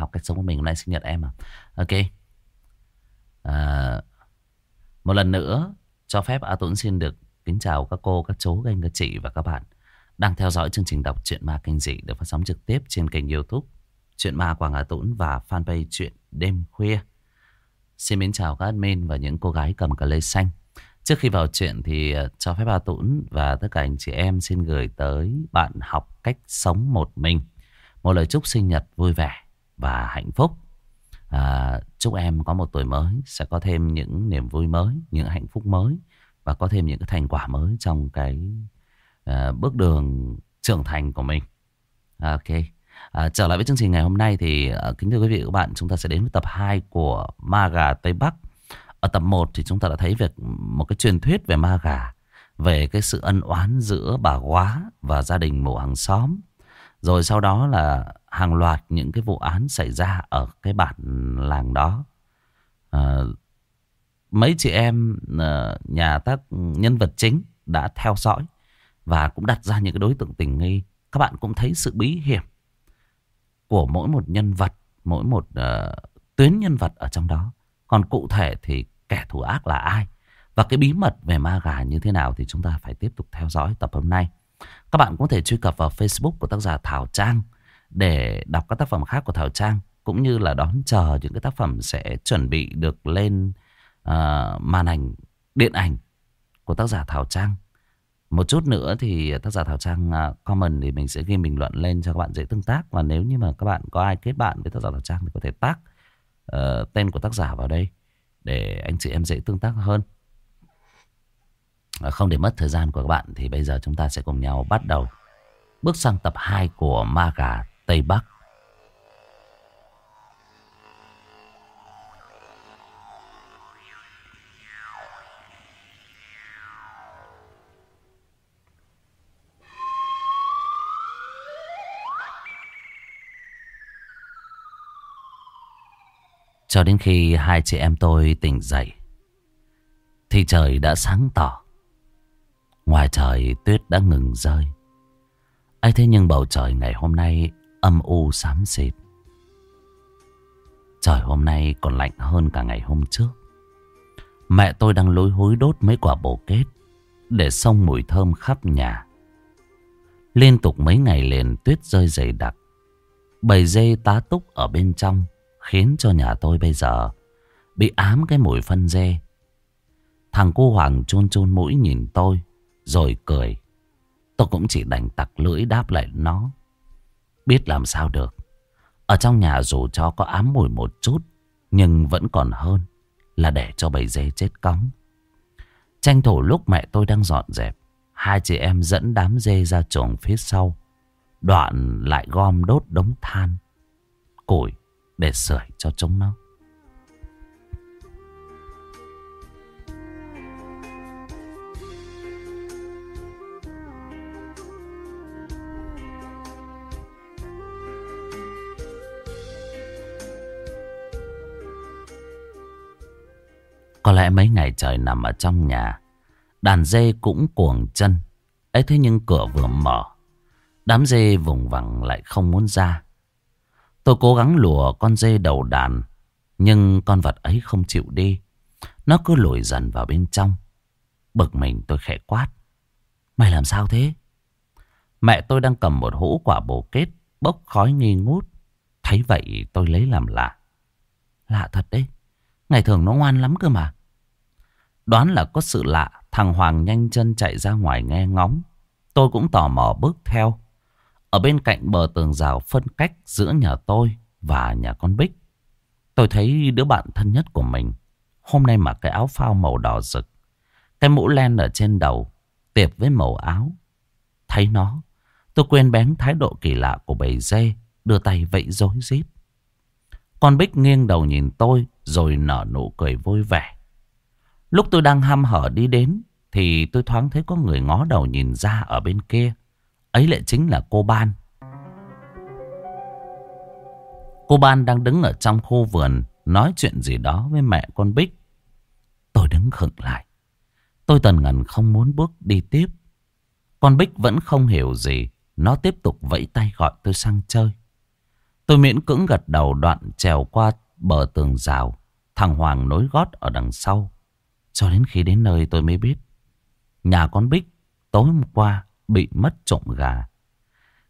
học cách sống của mình hôm nay sinh nhật em à ok à, một lần nữa cho phép A Tuấn xin được kính chào các cô các chú các anh các chị và các bạn đang theo dõi chương trình đọc truyện ma kinh dị được phát sóng trực tiếp trên kênh youtube truyện ma Quảng Hà Tũng và fanpage truyện Đêm Khuya. Xin mến chào các admin và những cô gái cầm cà lê xanh. Trước khi vào chuyện thì à, cho phép bà Tũng và tất cả anh chị em xin gửi tới bạn học cách sống một mình. Một lời chúc sinh nhật vui vẻ và hạnh phúc. À, chúc em có một tuổi mới sẽ có thêm những niềm vui mới, những hạnh phúc mới và có thêm những cái thành quả mới trong cái à, bước đường trưởng thành của mình. Ok. À, trở lại với chương trình ngày hôm nay thì à, kính thưa quý vị và các bạn chúng ta sẽ đến với tập 2 của Ma Gà Tây Bắc. Ở tập 1 thì chúng ta đã thấy việc một cái truyền thuyết về ma gà, về cái sự ân oán giữa bà quá và gia đình mộ hàng xóm. Rồi sau đó là hàng loạt những cái vụ án xảy ra ở cái bản làng đó. À, mấy chị em ờ, nhà tác nhân vật chính đã theo dõi và cũng đặt ra những cái đối tượng tình nghi. Các bạn cũng thấy sự bí hiểm của mỗi một nhân vật, mỗi một uh, tuyến nhân vật ở trong đó. Còn cụ thể thì kẻ thù ác là ai và cái bí mật về ma gà như thế nào thì chúng ta phải tiếp tục theo dõi tập hôm nay. Các bạn cũng có thể truy cập vào Facebook của tác giả Thảo Trang để đọc các tác phẩm khác của Thảo Trang cũng như là đón chờ những cái tác phẩm sẽ chuẩn bị được lên uh, màn ảnh điện ảnh của tác giả Thảo Trang. Một chút nữa thì tác giả Thảo Trang uh, comment thì mình sẽ ghi bình luận lên cho các bạn dễ tương tác và nếu như mà các bạn có ai kết bạn với tác giả Thảo Trang thì có thể tác uh, ờ, tên của tác giả vào đây để anh chị em dễ tương tác hơn. Ờ, không để mất thời gian của các bạn, thì bây giờ chúng ta sẽ cùng nhau bắt đầu bước sang tập 2 của Ma Gà Tây Bắc. Cho đến khi hai chị em tôi tỉnh dậy, Thì trời đã sáng tỏ Ngoài trời, tuyết đã ngừng rơi. Ấy thế nhưng bầu trời ngày hôm nay âm u xám xịt. Trời hôm nay còn lạnh hơn cả ngày hôm trước. Mẹ tôi đang lối hối đốt mấy quả bồ kết Để xông mùi thơm khắp nhà. Liên tục mấy ngày liền tuyết rơi dày đặc. Bầy dê tá túc ở bên trong Khiến cho nhà tôi bây giờ Bị ám cái mùi phân dê. Thằng cô Hoàng chôn chôn mũi nhìn tôi. Rồi cười. Tôi cũng chỉ đành tặc lưỡi đáp lại nó. Biết làm sao được. Ở trong nhà dù cho có ám mùi một chút, Nhưng vẫn còn hơn Là để cho bầy dê chết cóng. Tranh thủ lúc mẹ tôi đang dọn dẹp, Hai chị em dẫn đám dê ra chuồng phía sau. Đoạn lại gom đốt đống than, Củi để sưởi cho chúng nó. Có lẽ mấy ngày trời nằm ở trong nhà, Đàn dê cũng cuồng chân ấy thế nhưng cửa vừa mở, Đám dê vùng vằng lại không muốn ra Tôi cố gắng lùa con dê đầu đàn. Nhưng con vật ấy không chịu đi. Nó cứ lùi dần vào bên trong. Bực mình tôi khẽ quát. Mày làm sao thế? Mẹ tôi đang cầm một hũ quả bồ kết. Bốc khói nghi ngút. Thấy vậy tôi lấy làm lạ. Lạ thật đấy. Ngày thường nó ngoan lắm cơ mà. Đoán là có sự lạ. Thằng Hoàng nhanh chân chạy ra ngoài nghe ngóng. Tôi cũng tò mò bước theo. Ở bên cạnh bờ tường rào phân cách giữa nhà tôi và nhà con Bích. Tôi thấy đứa bạn thân nhất của mình. Hôm nay mặc cái áo phao màu đỏ rực. Cái mũ len ở trên đầu. Tiệp với màu áo. Thấy nó. Tôi quên bén thái độ kỳ lạ của bầy dê. Đưa tay vẫy rối rít. Con Bích nghiêng đầu nhìn tôi. Rồi nở nụ cười vui vẻ. Lúc tôi đang ham hở đi đến. Thì tôi thoáng thấy có người ngó đầu nhìn ra ở bên kia. Ấy lại chính là cô Ban. Cô Ban đang đứng ở trong khu vườn, nói chuyện gì đó với mẹ con Bích. Tôi đứng khựng lại. Tôi tần ngần không muốn bước đi tiếp. Con Bích vẫn không hiểu gì. Nó tiếp tục vẫy tay gọi tôi sang chơi. Tôi miễn cưỡng gật đầu đoạn trèo qua bờ tường rào. Thằng Hoàng nối gót ở đằng sau. Cho đến khi đến nơi tôi mới biết. Nhà con Bích tối hôm qua bị mất trộm gà.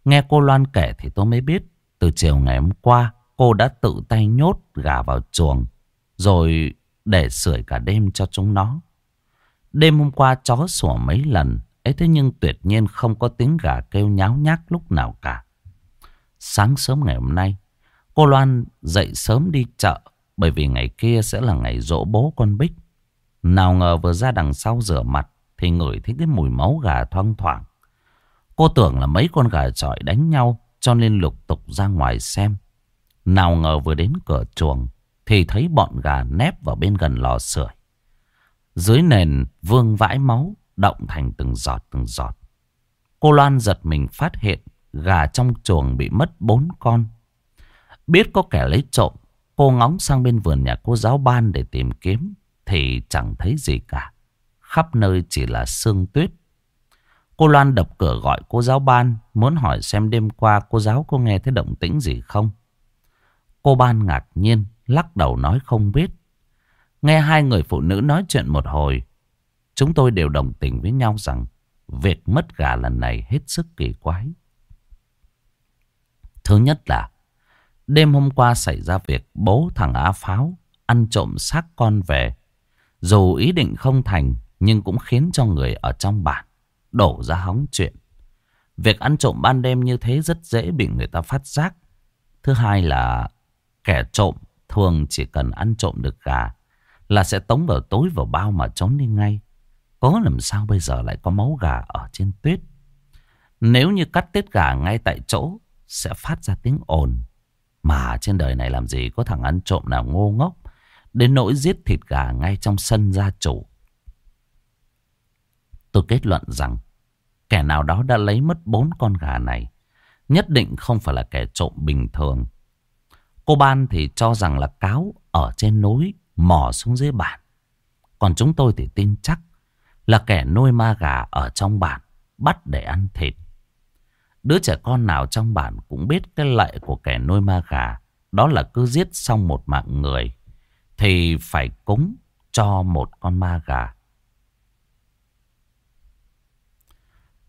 Nghe cô Loan kể thì tôi mới biết. Từ chiều ngày hôm qua cô đã tự tay nhốt gà vào chuồng. Rồi để sưởi cả đêm cho chúng nó. Đêm hôm qua chó sủa mấy lần. ấy thế nhưng tuyệt nhiên không có tiếng gà kêu nháo nhác lúc nào cả. Sáng sớm ngày hôm nay, cô Loan dậy sớm đi chợ bởi vì ngày kia sẽ là ngày dỗ bố con Bích. Nào ngờ vừa ra đằng sau rửa mặt thì ngửi thấy cái mùi máu gà thoang thoảng. Cô tưởng là mấy con gà trọi đánh nhau cho nên lục tục ra ngoài xem. Nào ngờ vừa đến cửa chuồng thì thấy bọn gà nép vào bên gần lò sưởi. Dưới nền vương vãi máu động thành từng giọt từng giọt. Cô Loan giật mình phát hiện gà trong chuồng bị mất bốn con. Biết có kẻ lấy trộm, cô ngóng sang bên vườn nhà cô giáo ban để tìm kiếm, thì chẳng thấy gì cả. Khắp nơi chỉ là sương tuyết. Cô Loan đập cửa gọi cô giáo ban, muốn hỏi xem đêm qua cô giáo có nghe thấy động tĩnh gì không. Cô ban ngạc nhiên, lắc đầu nói không biết. Nghe hai người phụ nữ nói chuyện một hồi, chúng tôi đều đồng tình với nhau rằng việc mất gà lần này hết sức kỳ quái. Thứ nhất là đêm hôm qua xảy ra việc bố thằng Á Pháo ăn trộm xác con về. Dù ý định không thành, nhưng cũng khiến cho người ở trong bản đổ ra hóng chuyện. Việc ăn trộm ban đêm như thế rất dễ bị người ta phát giác. Thứ hai là kẻ trộm thường chỉ cần ăn trộm được gà là sẽ tống vào tối vào bao mà trốn đi ngay. Có làm sao bây giờ lại có máu gà ở trên tuyết. Nếu như cắt tiết gà ngay tại chỗ, sẽ phát ra tiếng ồn. Mà trên đời này làm gì có thằng ăn trộm nào ngô ngốc đến nỗi giết thịt gà ngay trong sân gia chủ. Tôi kết luận rằng, kẻ nào đó đã lấy mất bốn con gà này. Nhất định không phải là kẻ trộm bình thường. Cô Ban thì cho rằng là cáo ở trên núi, mò xuống dưới bản. Còn chúng tôi thì tin chắc là kẻ nuôi ma gà ở trong bản, bắt để ăn thịt. Đứa trẻ con nào trong bản cũng biết cái lệ của kẻ nuôi ma gà. Đó là cứ giết xong một mạng người thì phải cúng cho một con ma gà.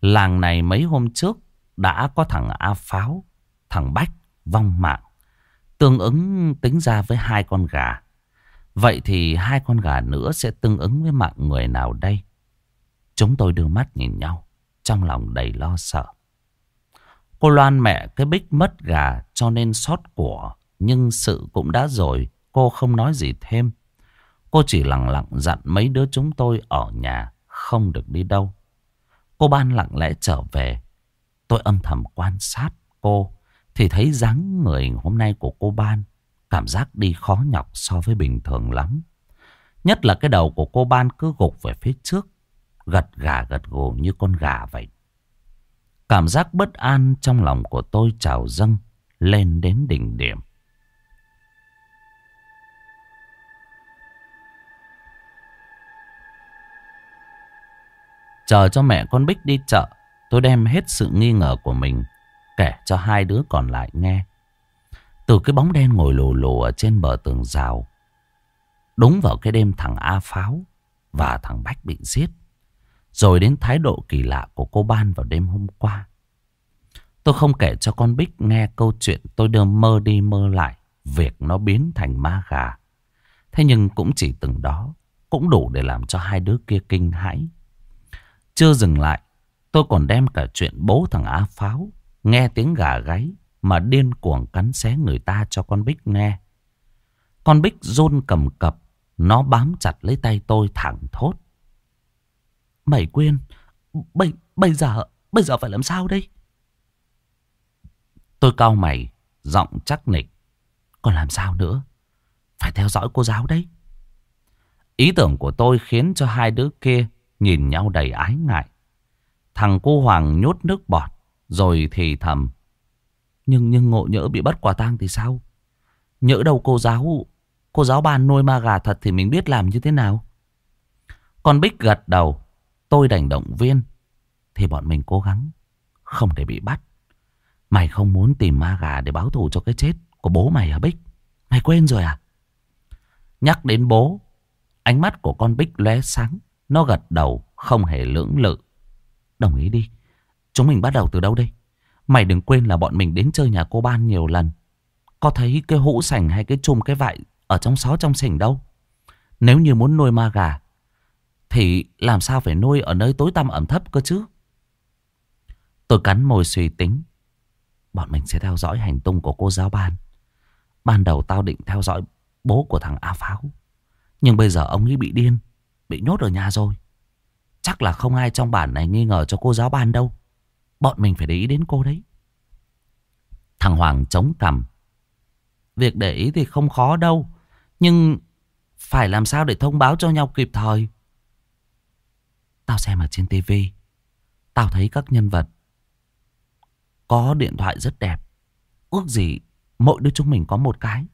Làng này mấy hôm trước đã có thằng A Pháo, thằng Bách vong mạng. Tương ứng tính ra với hai con gà. Vậy thì hai con gà nữa sẽ tương ứng với mạng người nào đây? Chúng tôi đưa mắt nhìn nhau, trong lòng đầy lo sợ. Cô Loan mẹ cái bích mất gà cho nên sót của. Nhưng sự cũng đã rồi, cô không nói gì thêm. Cô chỉ lặng lặng dặn mấy đứa chúng tôi ở nhà, không được đi đâu. Cô Ban lặng lẽ trở về. Tôi âm thầm quan sát cô, thì thấy dáng người hôm nay của cô Ban. Cảm giác đi khó nhọc so với bình thường lắm. Nhất là cái đầu của cô Ban cứ gục về phía trước, gật gà gật gù như con gà vậy. Cảm giác bất an trong lòng của tôi trào dâng lên đến đỉnh điểm. Chờ cho mẹ con Bích đi chợ, tôi đem hết sự nghi ngờ của mình kể cho hai đứa còn lại nghe. Từ cái bóng đen ngồi lù lù ở trên bờ tường rào. Đúng vào cái đêm thằng A Pháo và thằng Bách bị giết. Rồi đến thái độ kỳ lạ của cô Ban vào đêm hôm qua. Tôi không kể cho con Bích nghe câu chuyện tôi đưa mơ đi mơ lại. Việc nó biến thành ma gà. Thế nhưng cũng chỉ từng đó. Cũng đủ để làm cho hai đứa kia kinh hãi. Chưa dừng lại. Tôi còn đem cả chuyện bố thằng Á Pháo. Nghe tiếng gà gáy. Mà điên cuồng cắn xé người ta cho con Bích nghe. Con Bích run cầm cập. Nó bám chặt lấy tay tôi thẳng thốt. Mày quên, bây, bây giờ, bây giờ phải làm sao đây? Tôi cau mày, giọng chắc nịch. Còn làm sao nữa? Phải theo dõi cô giáo đấy. Ý tưởng của tôi khiến cho hai đứa kia nhìn nhau đầy ái ngại. Thằng cô Hoàng nhốt nước bọt, rồi thì thầm. Nhưng nhưng ngộ nhỡ bị bắt quả tang thì sao? Nhỡ đâu cô giáo, cô giáo ban nuôi ma gà thật thì mình biết làm như thế nào? Con Bích gật đầu, Tôi đành động viên. Thì bọn mình cố gắng. Không để bị bắt. Mày không muốn tìm ma gà để báo thù cho cái chết. của bố mày hả Bích? Mày quên rồi à? Nhắc đến bố, ánh mắt của con Bích lóe sáng. Nó gật đầu, không hề lưỡng lự. Đồng ý đi. Chúng mình bắt đầu từ đâu đây? Mày đừng quên là bọn mình đến chơi nhà cô Ban nhiều lần. Có thấy cái hũ sành hay cái chùm cái vại ở trong xó trong sảnh đâu? Nếu như muốn nuôi ma gà, thì làm sao phải nuôi ở nơi tối tăm ẩm thấp cơ chứ? Tôi cắn môi suy tính. Bọn mình sẽ theo dõi hành tung của cô giáo ban. Ban đầu tao định theo dõi bố của thằng A Pháo. Nhưng bây giờ ông ấy bị điên. Bị nhốt ở nhà rồi. Chắc là không ai trong bản này nghi ngờ cho cô giáo ban đâu. Bọn mình phải để ý đến cô đấy. Thằng Hoàng chống cằm. Việc để ý thì không khó đâu. Nhưng phải làm sao để thông báo cho nhau kịp thời. Tao xem ở trên tivi Tao thấy các nhân vật Có điện thoại rất đẹp Ước gì mỗi đứa chúng mình có một cái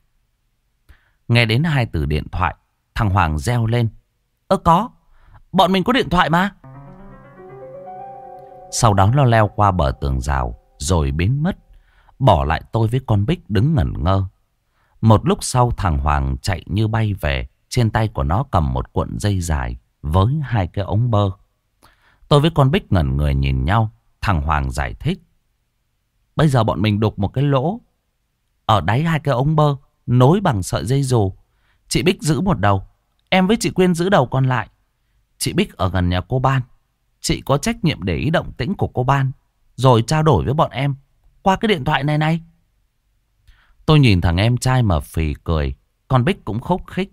Nghe đến hai từ điện thoại, Thằng Hoàng reo lên Ơ, có Bọn mình có điện thoại mà Sau đó nó leo qua bờ tường rào, Rồi biến mất, Bỏ lại tôi với con Bích đứng ngẩn ngơ Một lúc sau, thằng Hoàng chạy như bay về, Trên tay của nó cầm một cuộn dây dài Với hai cái ống bơ Tôi với con Bích ngẩn người nhìn nhau. Thằng Hoàng giải thích. Bây giờ bọn mình đục một cái lỗ. Ở đáy hai cái ống bơ. Nối bằng sợi dây dù. Chị Bích giữ một đầu. Em với chị Quyên giữ đầu còn lại. Chị Bích ở gần nhà cô Ban. Chị có trách nhiệm để ý động tĩnh của cô Ban. Rồi trao đổi với bọn em. Qua cái điện thoại này này. Tôi nhìn thằng em trai mà phì cười. còn Bích cũng khúc khích.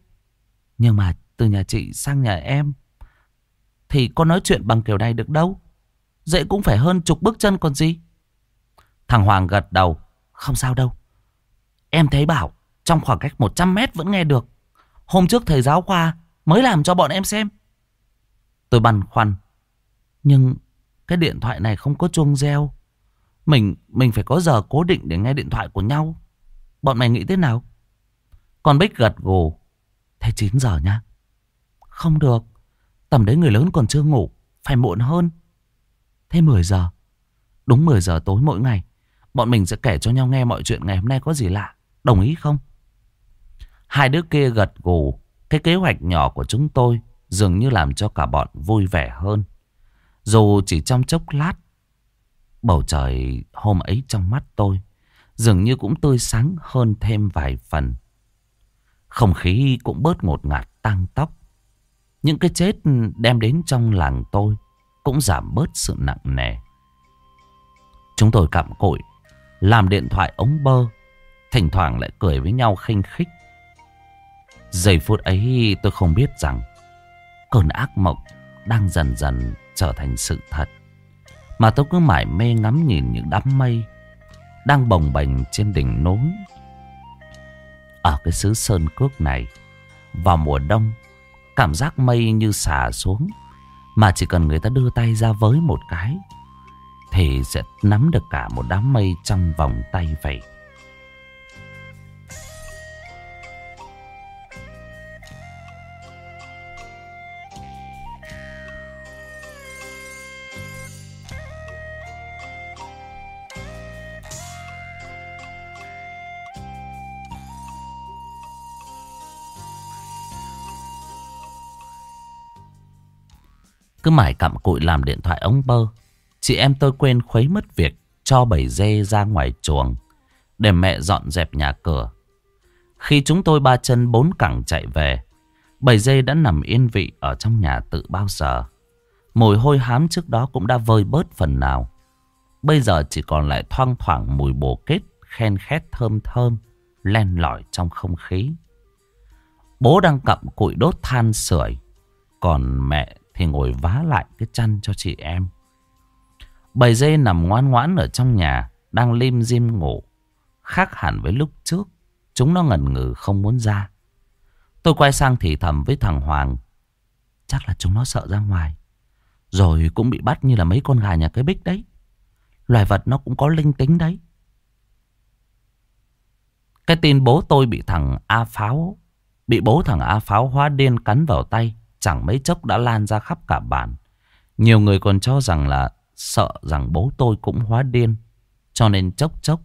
Nhưng mà từ nhà chị sang nhà em, thì có nói chuyện bằng kiểu này được đâu. Dễ cũng phải hơn chục bước chân còn gì. Thằng Hoàng gật đầu. Không sao đâu. Em thấy bảo, trong khoảng cách 100 mét vẫn nghe được. Hôm trước thầy giáo khoa mới làm cho bọn em xem. Tôi băn khoăn. Nhưng cái điện thoại này không có chuông reo. Mình mình phải có giờ cố định để nghe điện thoại của nhau. Bọn mày nghĩ thế nào? Còn Bích gật gù. Thế 9 giờ nha. Không được. Tầm đấy người lớn còn chưa ngủ Phải muộn hơn Thế 10 giờ Đúng 10 giờ tối mỗi ngày Bọn mình sẽ kể cho nhau nghe mọi chuyện ngày hôm nay có gì lạ Đồng ý không Hai đứa kia gật gù Cái kế hoạch nhỏ của chúng tôi Dường như làm cho cả bọn vui vẻ hơn Dù chỉ trong chốc lát Bầu trời hôm ấy trong mắt tôi Dường như cũng tươi sáng hơn thêm vài phần Không khí cũng bớt ngột ngạt tăng tóc những cái chết đem đến trong làng tôi cũng giảm bớt sự nặng nề. Chúng tôi cặm cụi, làm điện thoại ống bơ, thỉnh thoảng lại cười với nhau khinh khích. Giây phút ấy tôi không biết rằng cơn ác mộng đang dần dần trở thành sự thật. Mà tôi cứ mải mê ngắm nhìn những đám mây đang bồng bềnh trên đỉnh núi. Ở cái xứ Sơn Cước này, vào mùa đông, Cảm giác mây như xả xuống Mà chỉ cần người ta đưa tay ra với một cái Thì sẽ nắm được cả một đám mây trong vòng tay vậy Cứ mải cặm cụi làm điện thoại ống bơ. Chị em tôi quên khuấy mất việc, Cho bầy dê ra ngoài chuồng, Để mẹ dọn dẹp nhà cửa. Khi chúng tôi ba chân bốn cẳng chạy về, Bầy dê đã nằm yên vị Ở trong nhà tự bao giờ. Mùi hôi hám trước đó cũng đã vơi bớt phần nào. Bây giờ chỉ còn lại thoang thoảng mùi bồ kết, Khen khét thơm thơm, Len lỏi trong không khí. Bố đang cặm cụi đốt than sưởi, Còn mẹ thì ngồi vá lại cái chăn cho chị em. Bầy dê nằm ngoan ngoãn ở trong nhà, đang lim dim ngủ. Khác hẳn với lúc trước, chúng nó ngần ngừ không muốn ra. Tôi quay sang thì thầm với thằng Hoàng. Chắc là chúng nó sợ ra ngoài. Rồi cũng bị bắt như là mấy con gà nhà cái bích đấy. Loài vật nó cũng có linh tính đấy. Cái tin bố tôi bị thằng A Pháo, bị bố thằng A Pháo hóa điên cắn vào tay chẳng mấy chốc đã lan ra khắp cả bản. Nhiều người còn cho rằng là sợ rằng bố tôi cũng hóa điên. Cho nên chốc chốc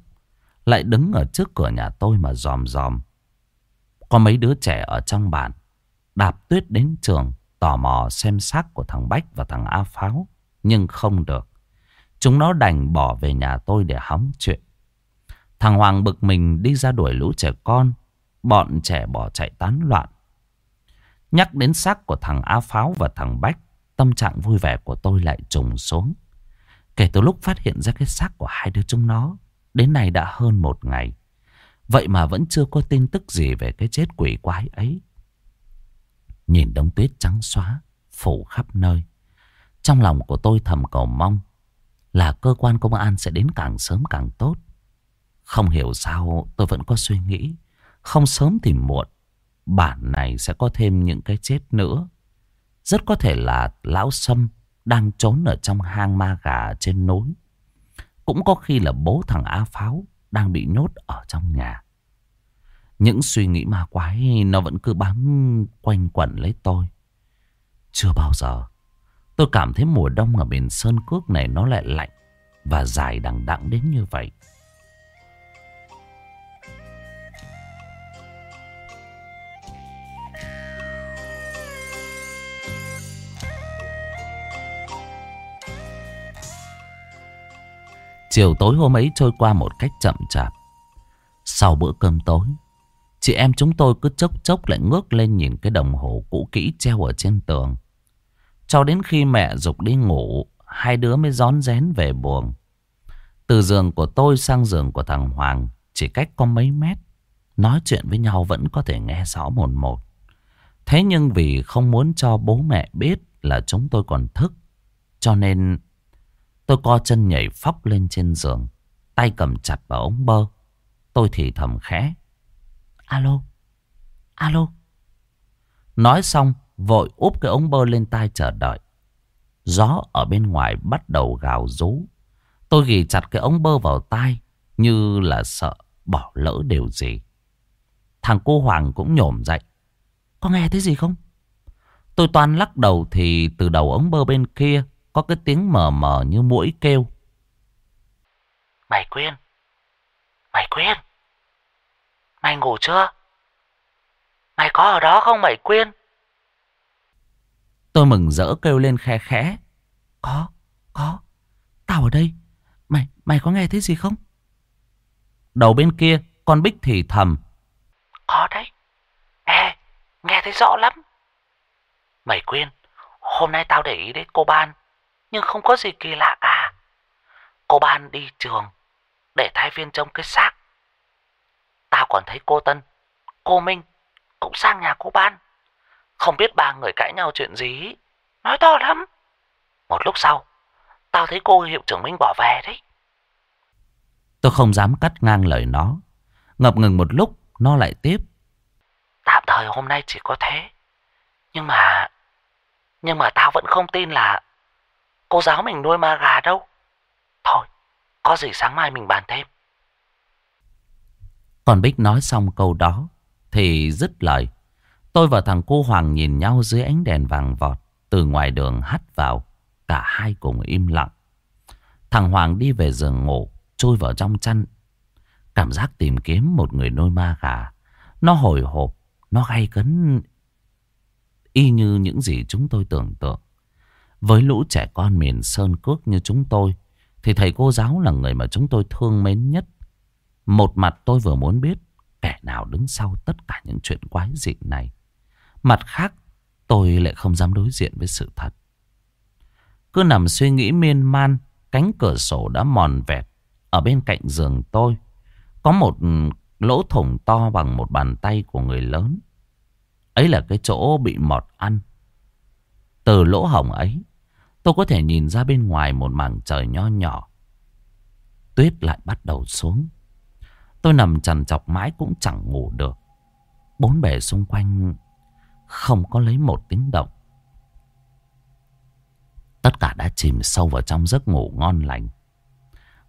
Lại đứng ở trước cửa nhà tôi mà dòm dòm. Có mấy đứa trẻ ở trong bản. Đạp tuyết đến trường. Tò mò xem xác của thằng Bách và thằng A Pháo. Nhưng không được. Chúng nó đành bỏ về nhà tôi để hóng chuyện. Thằng Hoàng bực mình đi ra đuổi lũ trẻ con. Bọn trẻ bỏ chạy tán loạn. Nhắc đến xác của thằng A Pháo và thằng Bách. Tâm trạng vui vẻ của tôi lại trùng xuống. Kể từ lúc phát hiện ra cái xác của hai đứa chúng nó. Đến nay đã hơn một ngày. Vậy mà vẫn chưa có tin tức gì về cái chết quỷ quái ấy. Nhìn đống tuyết trắng xóa, phủ khắp nơi. Trong lòng của tôi thầm cầu mong là cơ quan công an sẽ đến càng sớm càng tốt. Không hiểu sao tôi vẫn có suy nghĩ. Không sớm thì muộn. Bản này sẽ có thêm những cái chết nữa. Rất có thể là lão Sâm đang trốn ở trong hang ma gà trên núi. Cũng có khi là bố thằng Á Pháo đang bị nhốt ở trong nhà. Những suy nghĩ ma quái nó vẫn cứ bám quanh quẩn lấy tôi. Chưa bao giờ, tôi cảm thấy mùa đông ở miền Sơn Cước này nó lại lạnh và dài đằng đẵng đến như vậy. Chiều tối hôm ấy trôi qua một cách chậm chạp. Sau bữa cơm tối, chị em chúng tôi cứ chốc chốc lại ngước lên nhìn cái đồng hồ cũ kỹ treo ở trên tường. Cho đến khi mẹ dục đi ngủ, hai đứa mới rón rén về buồng. Từ giường của tôi sang giường của thằng Hoàng chỉ cách có mấy mét. Nói chuyện với nhau vẫn có thể nghe rõ một một. Thế nhưng vì không muốn cho bố mẹ biết là chúng tôi còn thức. Cho nên tôi co chân nhảy phóc lên trên giường. Tay cầm chặt vào ống bơ. Tôi thì thầm khẽ. Alo, alo. Nói xong vội úp cái ống bơ lên tai chờ đợi. Gió ở bên ngoài bắt đầu gào rú. Tôi ghi chặt cái ống bơ vào tai như là sợ bỏ lỡ điều gì. Thằng cô Hoàng cũng nhổm dậy. Có nghe thấy gì không? Tôi toàn lắc đầu thì từ đầu ống bơ bên kia có cái tiếng mờ mờ như mũi kêu. Mày Quyên! Mày Quyên! Mày ngủ chưa? Mày có ở đó không mày Quyên? Tôi mừng rỡ kêu lên khe khẽ. Có, có. Tao ở đây. Mày, mày có nghe thấy gì không? Đầu bên kia, con Bích thì thầm. Có đấy. Ê, nghe thấy rõ lắm. Mày Quyên, hôm nay tao để ý đến cô Ban, nhưng không có gì kỳ lạ cả. Cô Ban đi trường để thay viên trông cái xác. Tao còn thấy cô Tân, cô Minh cũng sang nhà cô Ban. Không biết ba người cãi nhau chuyện gì. Nói to lắm. Một lúc sau, tao thấy cô hiệu trưởng Minh bỏ về đấy. Tôi không dám cắt ngang lời nó. Ngập ngừng một lúc, nó lại tiếp. Tạm thời hôm nay chỉ có thế. Nhưng mà... Nhưng mà tao vẫn không tin là cô giáo mình nuôi ma gà đâu. Thôi, có gì sáng mai mình bàn thêm. Còn Bích nói xong câu đó thì dứt lời. Tôi và thằng cô Hoàng nhìn nhau dưới ánh đèn vàng vọt. Từ ngoài đường hắt vào. Cả hai cùng im lặng. Thằng Hoàng đi về giường ngủ. chui vào trong chăn. Cảm giác tìm kiếm một người nuôi ma gà. Nó hồi hộp. Nó gay cấn. Y như những gì chúng tôi tưởng tượng. Với lũ trẻ con miền Sơn Cước như chúng tôi. Thì thầy cô giáo là người mà chúng tôi thương mến nhất. Một mặt tôi vừa muốn biết kẻ nào đứng sau tất cả những chuyện quái dị này. Mặt khác, tôi lại không dám đối diện với sự thật. Cứ nằm suy nghĩ miên man, cánh cửa sổ đã mòn vẹt. Ở bên cạnh giường tôi, có một lỗ thủng to bằng một bàn tay của người lớn. Ấy là cái chỗ bị mọt ăn. Từ lỗ hổng ấy, tôi có thể nhìn ra bên ngoài một mảng trời nho nhỏ. Tuyết lại bắt đầu xuống. Tôi nằm trằn chọc mãi cũng chẳng ngủ được. Bốn bề xung quanh không có lấy một tiếng động. Tất cả đã chìm sâu vào trong giấc ngủ ngon lành.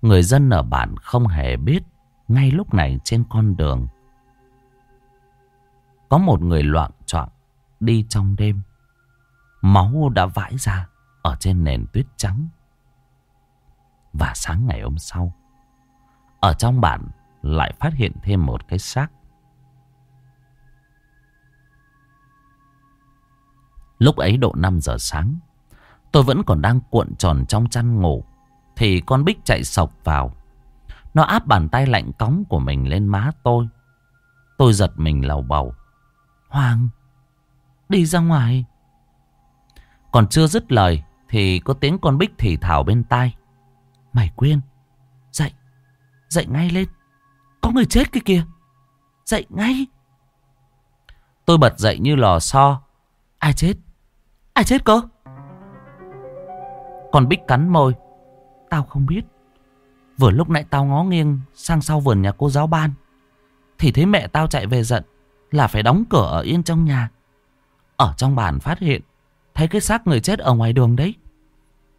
Người dân ở bản không hề biết ngay lúc này trên con đường. Có một người loạn trọng đi trong đêm. Máu đã vãi ra ở trên nền tuyết trắng. Và sáng ngày hôm sau, ở trong bản lại phát hiện thêm một cái xác. Lúc ấy độ 5 giờ sáng, tôi vẫn còn đang cuộn tròn trong chăn ngủ, thì con Bích chạy sộc vào. Nó áp bàn tay lạnh cóng của mình lên má tôi. Tôi giật mình lầu bầu. Hoàng, đi ra ngoài. Còn chưa dứt lời thì có tiếng con Bích thì thảo bên tai. Mày quên, dậy, dậy ngay lên. Có người chết kia kìa, dậy ngay. Tôi bật dậy như lò xo. Ai chết? Ai chết cơ? Còn Bích cắn môi. Tao không biết. Vừa lúc nãy tao ngó nghiêng sang sau vườn nhà cô giáo ban. Thì thấy mẹ tao chạy về giận là phải đóng cửa ở yên trong nhà. Ở trong bàn phát hiện thấy cái xác người chết ở ngoài đường đấy.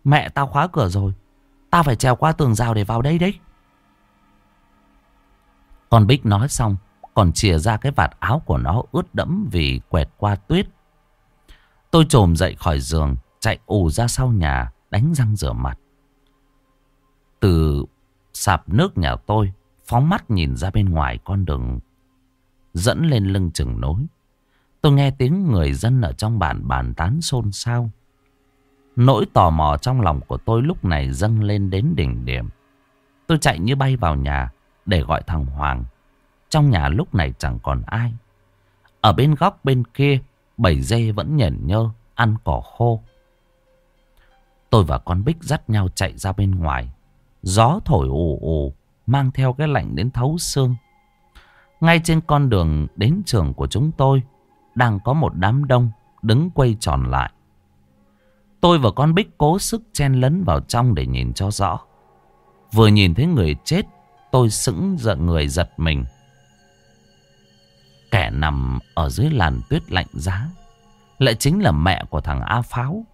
Mẹ tao khóa cửa rồi. Tao phải trèo qua tường rào để vào đây đấy. Con Bích nói xong còn chìa ra cái vạt áo của nó ướt đẫm vì quẹt qua tuyết. Tôi trồm dậy khỏi giường, chạy ù ra sau nhà, đánh răng rửa mặt. Từ sạp nước nhà tôi, phóng mắt nhìn ra bên ngoài con đường dẫn lên lưng chừng nối. Tôi nghe tiếng người dân ở trong bản bàn tán xôn xao. Nỗi tò mò trong lòng của tôi lúc này dâng lên đến đỉnh điểm. Tôi chạy như bay vào nhà để gọi thằng Hoàng. Trong nhà lúc này chẳng còn ai. Ở bên góc bên kia, bảy dê vẫn nhẩn nhơ, ăn cỏ khô. Tôi và con Bích dắt nhau chạy ra bên ngoài. Gió thổi ù ù, mang theo cái lạnh đến thấu xương. Ngay trên con đường đến trường của chúng tôi, đang có một đám đông đứng quay tròn lại. Tôi và con Bích cố sức chen lấn vào trong để nhìn cho rõ. Vừa nhìn thấy người chết, tôi sững giận người giật mình. Kẻ nằm ở dưới làn tuyết lạnh giá lại chính là mẹ của thằng A Pháo.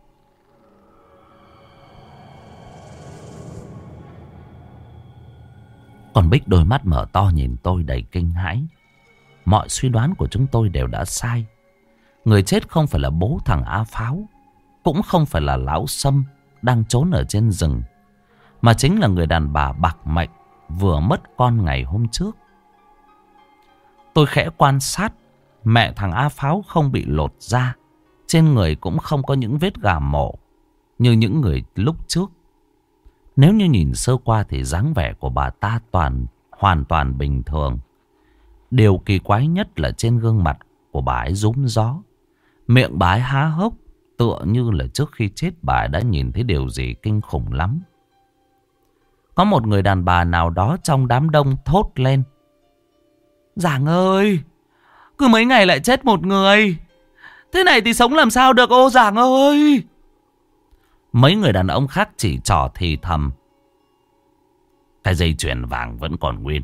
Còn Bích đôi mắt mở to nhìn tôi đầy kinh hãi. Mọi suy đoán của chúng tôi đều đã sai. Người chết không phải là bố thằng A Pháo. Cũng không phải là lão Sâm đang trốn ở trên rừng. Mà chính là người đàn bà bạc mệnh vừa mất con ngày hôm trước. Tôi khẽ quan sát. Mẹ thằng A Pháo không bị lột da. Trên người cũng không có những vết gà mổ. Như những người lúc trước. Nếu như nhìn sơ qua thì dáng vẻ của bà ta toàn, hoàn toàn bình thường. Điều kỳ quái nhất là trên gương mặt của bà ấy rúm gió. Miệng bà ấy há hốc tựa như là trước khi chết bà đã nhìn thấy điều gì kinh khủng lắm. Có một người đàn bà nào đó trong đám đông thốt lên. Giảng ơi! Cứ mấy ngày lại chết một người. Thế này thì sống làm sao được ô giảng ơi! Mấy người đàn ông khác chỉ trò thì thầm. Cái dây chuyền vàng vẫn còn nguyên.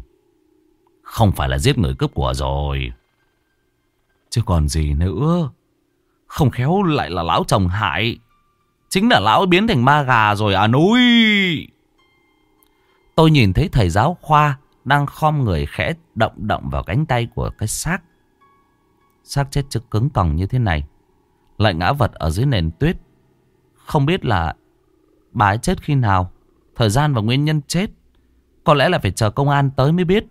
Không phải là giết người cướp của rồi. Chứ còn gì nữa. Không khéo lại là lão chồng hại. Chính là lão biến thành ma gà rồi à núi. Tôi nhìn thấy thầy giáo khoa đang khom người khẽ động động vào cánh tay của cái xác. Xác chết trực cứng còng như thế này. Lại ngã vật ở dưới nền tuyết. Không biết là bà ấy chết khi nào, thời gian và nguyên nhân chết. Có lẽ là phải chờ công an tới mới biết.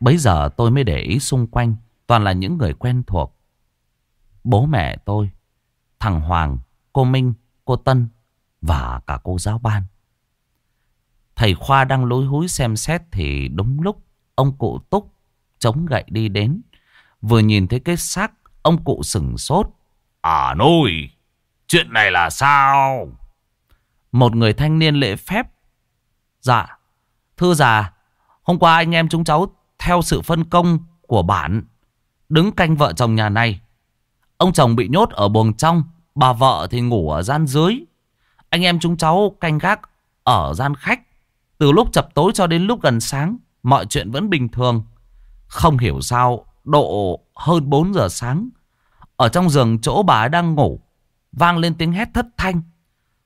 Bấy giờ tôi mới để ý xung quanh, toàn là những người quen thuộc. Bố mẹ tôi, thằng Hoàng, cô Minh, cô Tân và cả cô giáo ban. Thầy Khoa đang lối húi xem xét thì đúng lúc ông cụ Túc chống gậy đi đến. Vừa nhìn thấy cái xác, ông cụ sừng sốt. À nôi, chuyện này là sao? Một người thanh niên lễ phép. Dạ, thưa già, hôm qua anh em chúng cháu theo sự phân công của bản đứng canh vợ chồng nhà này. Ông chồng bị nhốt ở buồng trong, bà vợ thì ngủ ở gian dưới. Anh em chúng cháu canh gác ở gian khách. Từ lúc chập tối cho đến lúc gần sáng, mọi chuyện vẫn bình thường. Không hiểu sao, độ hơn 4 giờ sáng, ở trong giường chỗ bà đang ngủ, vang lên tiếng hét thất thanh.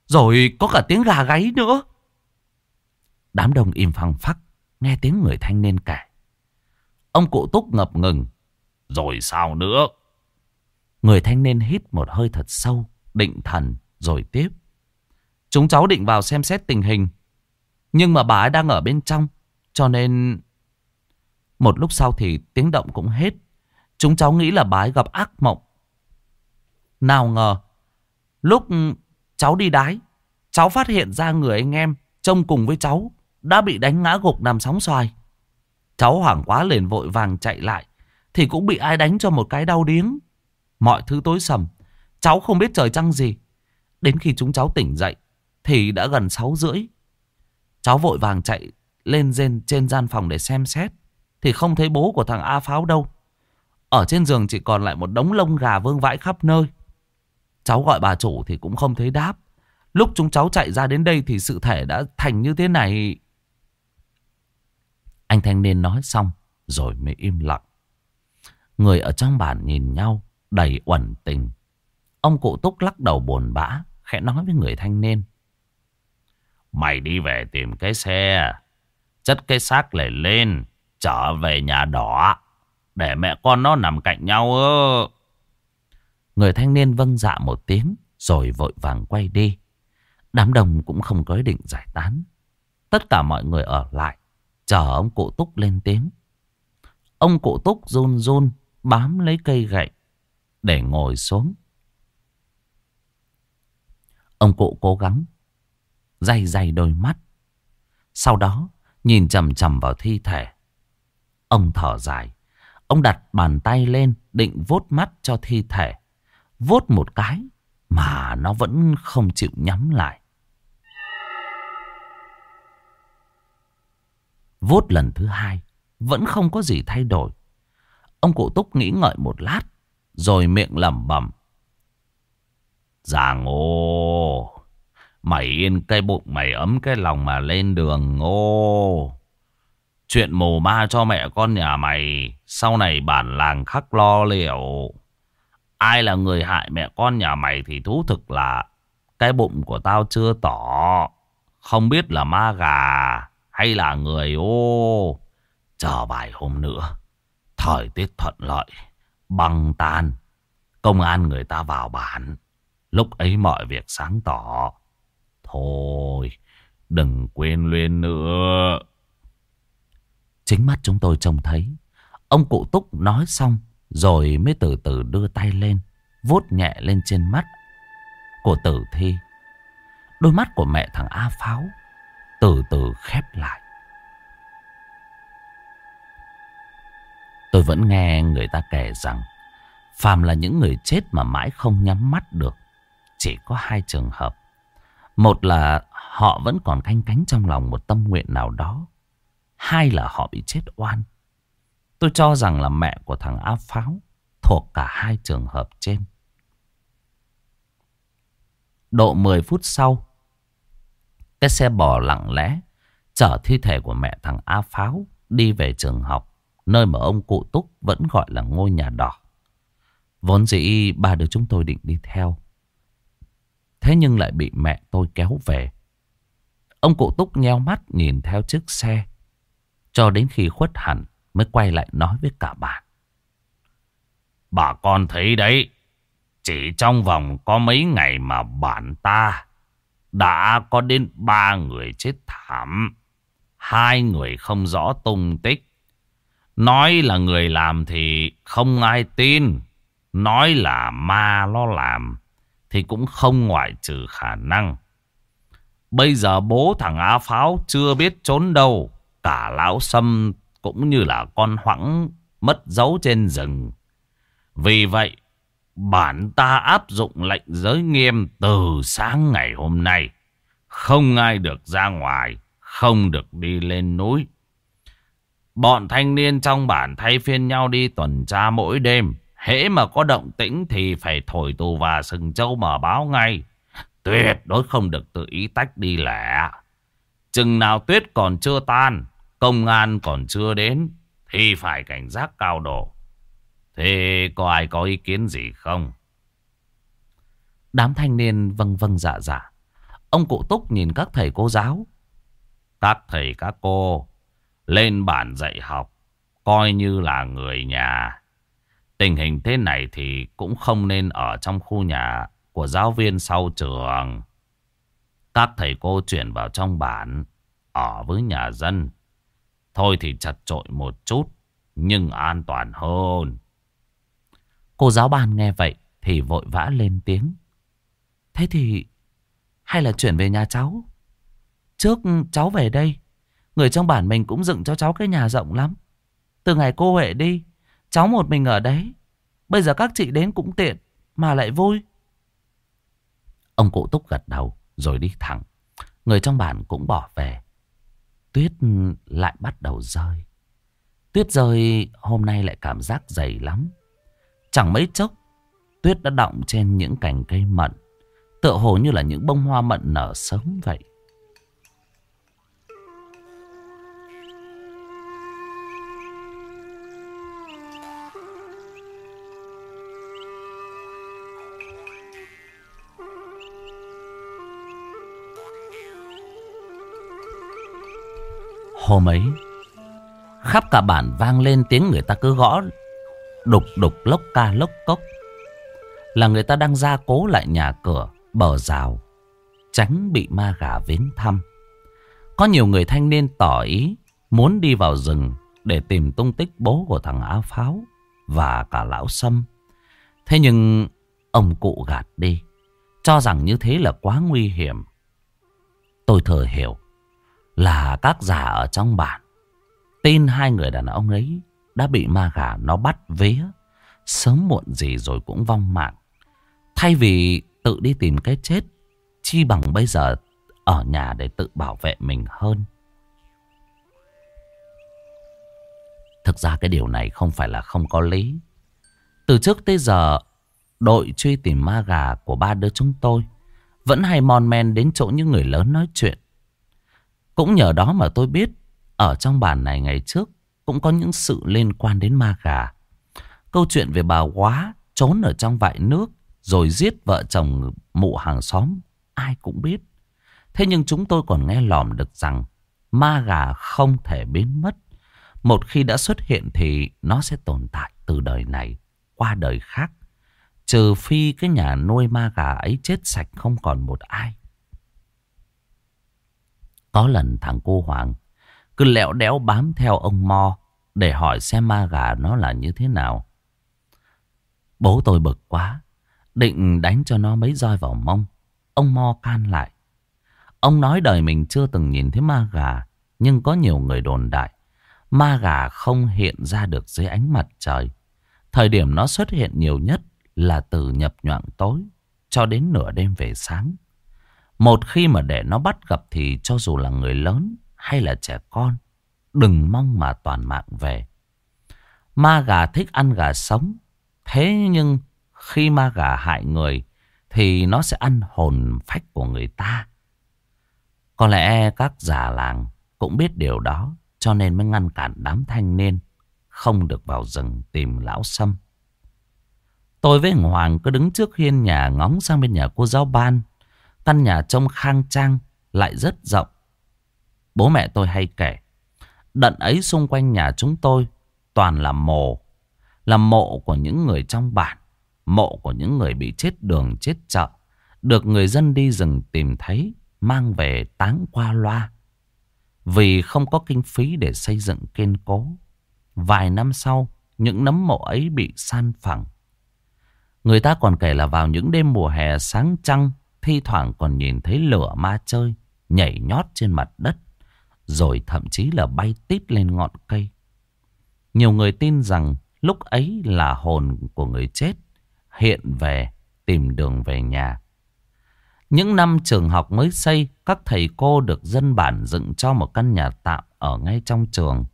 Rồi có cả tiếng gà gáy nữa. Đám đông im phăng phắc, nghe tiếng người thanh niên kể. Ông cụ túc ngập ngừng. Rồi sao nữa? Người thanh niên hít một hơi thật sâu, định thần, rồi tiếp. Chúng cháu định vào xem xét tình hình. Nhưng mà bà ấy đang ở bên trong, Cho nên một lúc sau thì tiếng động cũng hết. Chúng cháu nghĩ là bà ấy gặp ác mộng. Nào ngờ, lúc cháu đi đái, cháu phát hiện ra người anh em trông cùng với cháu đã bị đánh ngã gục nằm sóng xoài. Cháu hoảng quá liền vội vàng chạy lại, thì cũng bị ai đánh cho một cái đau điếng. Mọi thứ tối sầm, cháu không biết trời trăng gì. Đến khi chúng cháu tỉnh dậy, thì đã gần 6 rưỡi. Cháu vội vàng chạy lên trên, trên gian phòng để xem xét. Thì không thấy bố của thằng A Pháo đâu. Ở trên giường chỉ còn lại một đống lông gà vương vãi khắp nơi. Cháu gọi bà chủ thì cũng không thấy đáp. Lúc chúng cháu chạy ra đến đây thì sự thể đã thành như thế này. Anh thanh niên nói xong rồi mới im lặng. Người ở trong bản nhìn nhau đầy uẩn tình. Ông cụ Túc lắc đầu buồn bã, khẽ nói với người thanh niên. Mày đi về tìm cái xe, chất cái xác lại lên, trở về nhà đỏ, để mẹ con nó nằm cạnh nhau ơ. Người thanh niên vâng dạ một tiếng, rồi vội vàng quay đi. Đám đông cũng không có ý định giải tán. Tất cả mọi người ở lại, chờ ông cụ Túc lên tiếng. Ông cụ Túc run run, bám lấy cây gậy, để ngồi xuống. Ông cụ cố gắng day day đôi mắt. Sau đó, nhìn chầm chầm vào thi thể. Ông thở dài. Ông đặt bàn tay lên, định vuốt mắt cho thi thể. Vuốt một cái, mà nó vẫn không chịu nhắm lại. Vuốt lần thứ hai, vẫn không có gì thay đổi. Ông cụ Túc nghĩ ngợi một lát rồi miệng lẩm bẩm. Già ngô, mày yên cái bụng mày ấm cái lòng mà lên đường ngô. Chuyện mồ ma cho mẹ con nhà mày, sau này bản làng khắc lo liệu. Ai là người hại mẹ con nhà mày thì thú thực là cái bụng của tao chưa tỏ. Không biết là ma gà hay là người ô. Chờ vài hôm nữa, thời tiết thuận lợi, băng tan, công an người ta vào bản. Lúc ấy mọi việc sáng tỏ. Thôi, đừng quên luyên nữa. Chính mắt chúng tôi trông thấy. Ông cụ Túc nói xong rồi mới từ từ đưa tay lên, vuốt nhẹ lên trên mắt của tử thi. Đôi mắt của mẹ thằng A Pháo từ từ khép lại. Tôi vẫn nghe người ta kể rằng phàm là những người chết mà mãi không nhắm mắt được. Chỉ có hai trường hợp. Một là họ vẫn còn canh cánh trong lòng một tâm nguyện nào đó. Hai là họ bị chết oan. Tôi cho rằng là mẹ của thằng A Pháo thuộc cả hai trường hợp trên. Độ 10 phút sau, cái xe bò lặng lẽ chở thi thể của mẹ thằng A Pháo đi về trường học, nơi mà ông cụ Túc vẫn gọi là ngôi nhà đỏ. Vốn dĩ ba đứa chúng tôi định đi theo. Thế nhưng lại bị mẹ tôi kéo về. Ông cụ Túc nheo mắt nhìn theo chiếc xe. Cho đến khi khuất hẳn mới quay lại nói với cả bạn. Bà con thấy đấy, chỉ trong vòng có mấy ngày mà bản ta đã có đến ba người chết thảm. Hai người không rõ tung tích. Nói là người làm thì không ai tin. Nói là ma nó làm thì cũng không ngoại trừ khả năng. Bây giờ bố thằng Á Pháo chưa biết trốn đâu. Cả lão sâm cũng như là con hoãng mất dấu trên rừng. Vì vậy, bản ta áp dụng lệnh giới nghiêm từ sáng ngày hôm nay. Không ai được ra ngoài, không được đi lên núi. Bọn thanh niên trong bản thay phiên nhau đi tuần tra mỗi đêm. Hễ mà có động tĩnh thì phải thổi tù và sừng châu mở báo ngay. Tuyệt đối không được tự ý tách đi lẻ. Chừng nào tuyết còn chưa tan, công an còn chưa đến, thì phải cảnh giác cao độ. Thế có ai có ý kiến gì không? Đám thanh niên vâng vâng dạ dạ. Ông cụ Túc nhìn các thầy cô giáo. Các thầy các cô lên bản dạy học, coi như là người nhà. Tình hình thế này thì cũng không nên ở trong khu nhà của giáo viên sau trường. Các thầy cô chuyển vào trong bản, ở với nhà dân. Thôi thì chặt trội một chút, nhưng an toàn hơn. Cô giáo ban nghe vậy thì vội vã lên tiếng. Thế thì hay là chuyển về nhà cháu? Trước cháu về đây, người trong bản mình cũng dựng cho cháu cái nhà rộng lắm. Từ ngày cô Huệ đi, cháu một mình ở đấy. Bây giờ các chị đến cũng tiện, mà lại vui. Ông cụ Túc gật đầu, rồi đi thẳng. Người trong bản cũng bỏ về. Tuyết ừ, lại bắt đầu rơi. Tuyết rơi hôm nay lại cảm giác dày lắm. Chẳng mấy chốc, tuyết đã đọng trên những cành cây mận. Tựa hồ như là những bông hoa mận nở sớm vậy. Hôm ấy, Khắp cả bản vang lên tiếng người ta cứ gõ, Đục đục lốc ca lốc cốc, Là người ta đang gia cố lại nhà cửa, Bờ rào, Tránh bị ma gà vến thăm. Có nhiều người thanh niên tỏ ý Muốn đi vào rừng Để tìm tung tích bố của thằng Á pháo Và cả lão sâm. Thế nhưng Ông cụ gạt đi, Cho rằng như thế là quá nguy hiểm. Tôi thờ hiểu là các già ở trong bản. Tin hai người đàn ông ấy đã bị ma gà nó bắt vía. Sớm muộn gì rồi cũng vong mạng. Thay vì tự đi tìm cái chết, chi bằng bây giờ ở nhà để tự bảo vệ mình hơn. Thực ra cái điều này không phải là không có lý. Từ trước tới giờ, đội truy tìm ma gà của ba đứa chúng tôi vẫn hay mon men đến chỗ những người lớn nói chuyện cũng nhờ đó mà tôi biết, ở trong bản này ngày trước cũng có những sự liên quan đến ma gà. Câu chuyện về bà quá trốn ở trong vại nước rồi giết vợ chồng mụ hàng xóm, ai cũng biết. Thế nhưng chúng tôi còn nghe lòm được rằng ma gà không thể biến mất. Một khi đã xuất hiện thì nó sẽ tồn tại từ đời này, qua đời khác. Trừ phi cái nhà nuôi ma gà ấy chết sạch không còn một ai. Có lần thằng cô Hoàng cứ lẹo đéo bám theo ông Mo để hỏi xem ma gà nó là như thế nào. Bố tôi bực quá, định đánh cho nó mấy roi vào mông. Ông Mo can lại. Ông nói đời mình chưa từng nhìn thấy ma gà, nhưng có nhiều người đồn đại. Ma gà không hiện ra được dưới ánh mặt trời. Thời điểm nó xuất hiện nhiều nhất là từ nhập nhoạng tối cho đến nửa đêm về sáng. Một khi mà để nó bắt gặp thì cho dù là người lớn hay là trẻ con, đừng mong mà toàn mạng về. Ma gà thích ăn gà sống, thế nhưng khi ma gà hại người thì nó sẽ ăn hồn phách của người ta. Có lẽ các già làng cũng biết điều đó cho nên mới ngăn cản đám thanh niên không được vào rừng tìm lão sâm. Tôi với Hoàng cứ đứng trước hiên nhà ngóng sang bên nhà cô giáo ban Căn nhà trông khang trang lại rất rộng. Bố mẹ tôi hay kể. Đận ấy xung quanh nhà chúng tôi toàn là mồ. Là mộ của những người trong bản. Mộ của những người bị chết đường chết chợ. Được người dân đi rừng tìm thấy mang về táng qua loa. Vì không có kinh phí để xây dựng kiên cố. Vài năm sau, những nấm mộ ấy bị san phẳng. Người ta còn kể là vào những đêm mùa hè sáng trăng Thi thoảng còn nhìn thấy lửa ma chơi Nhảy nhót trên mặt đất, Rồi thậm chí là bay tít lên ngọn cây. Nhiều người tin rằng Lúc ấy là hồn của người chết Hiện về, Tìm đường về nhà. Những năm trường học mới xây, Các thầy cô được dân bản dựng cho một căn nhà tạm Ở ngay trong trường.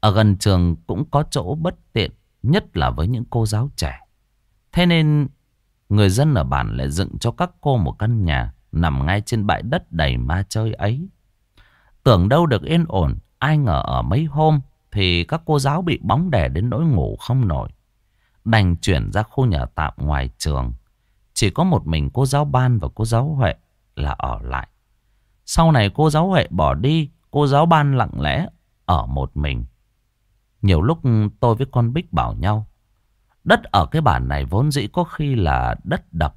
Ở gần trường cũng có chỗ bất tiện, Nhất là với những cô giáo trẻ. Thế nên Người dân ở bản lại dựng cho các cô một căn nhà nằm ngay trên bãi đất đầy ma chơi ấy. Tưởng đâu được yên ổn, ai ngờ ở mấy hôm thì các cô giáo bị bóng đè đến nỗi ngủ không nổi. Đành chuyển ra khu nhà tạm ngoài trường. Chỉ có một mình cô giáo ban và cô giáo Huệ là ở lại. Sau này cô giáo Huệ bỏ đi, cô giáo ban lặng lẽ ở một mình. Nhiều lúc tôi với con Bích bảo nhau Đất ở cái bản này vốn dĩ có khi là đất đập.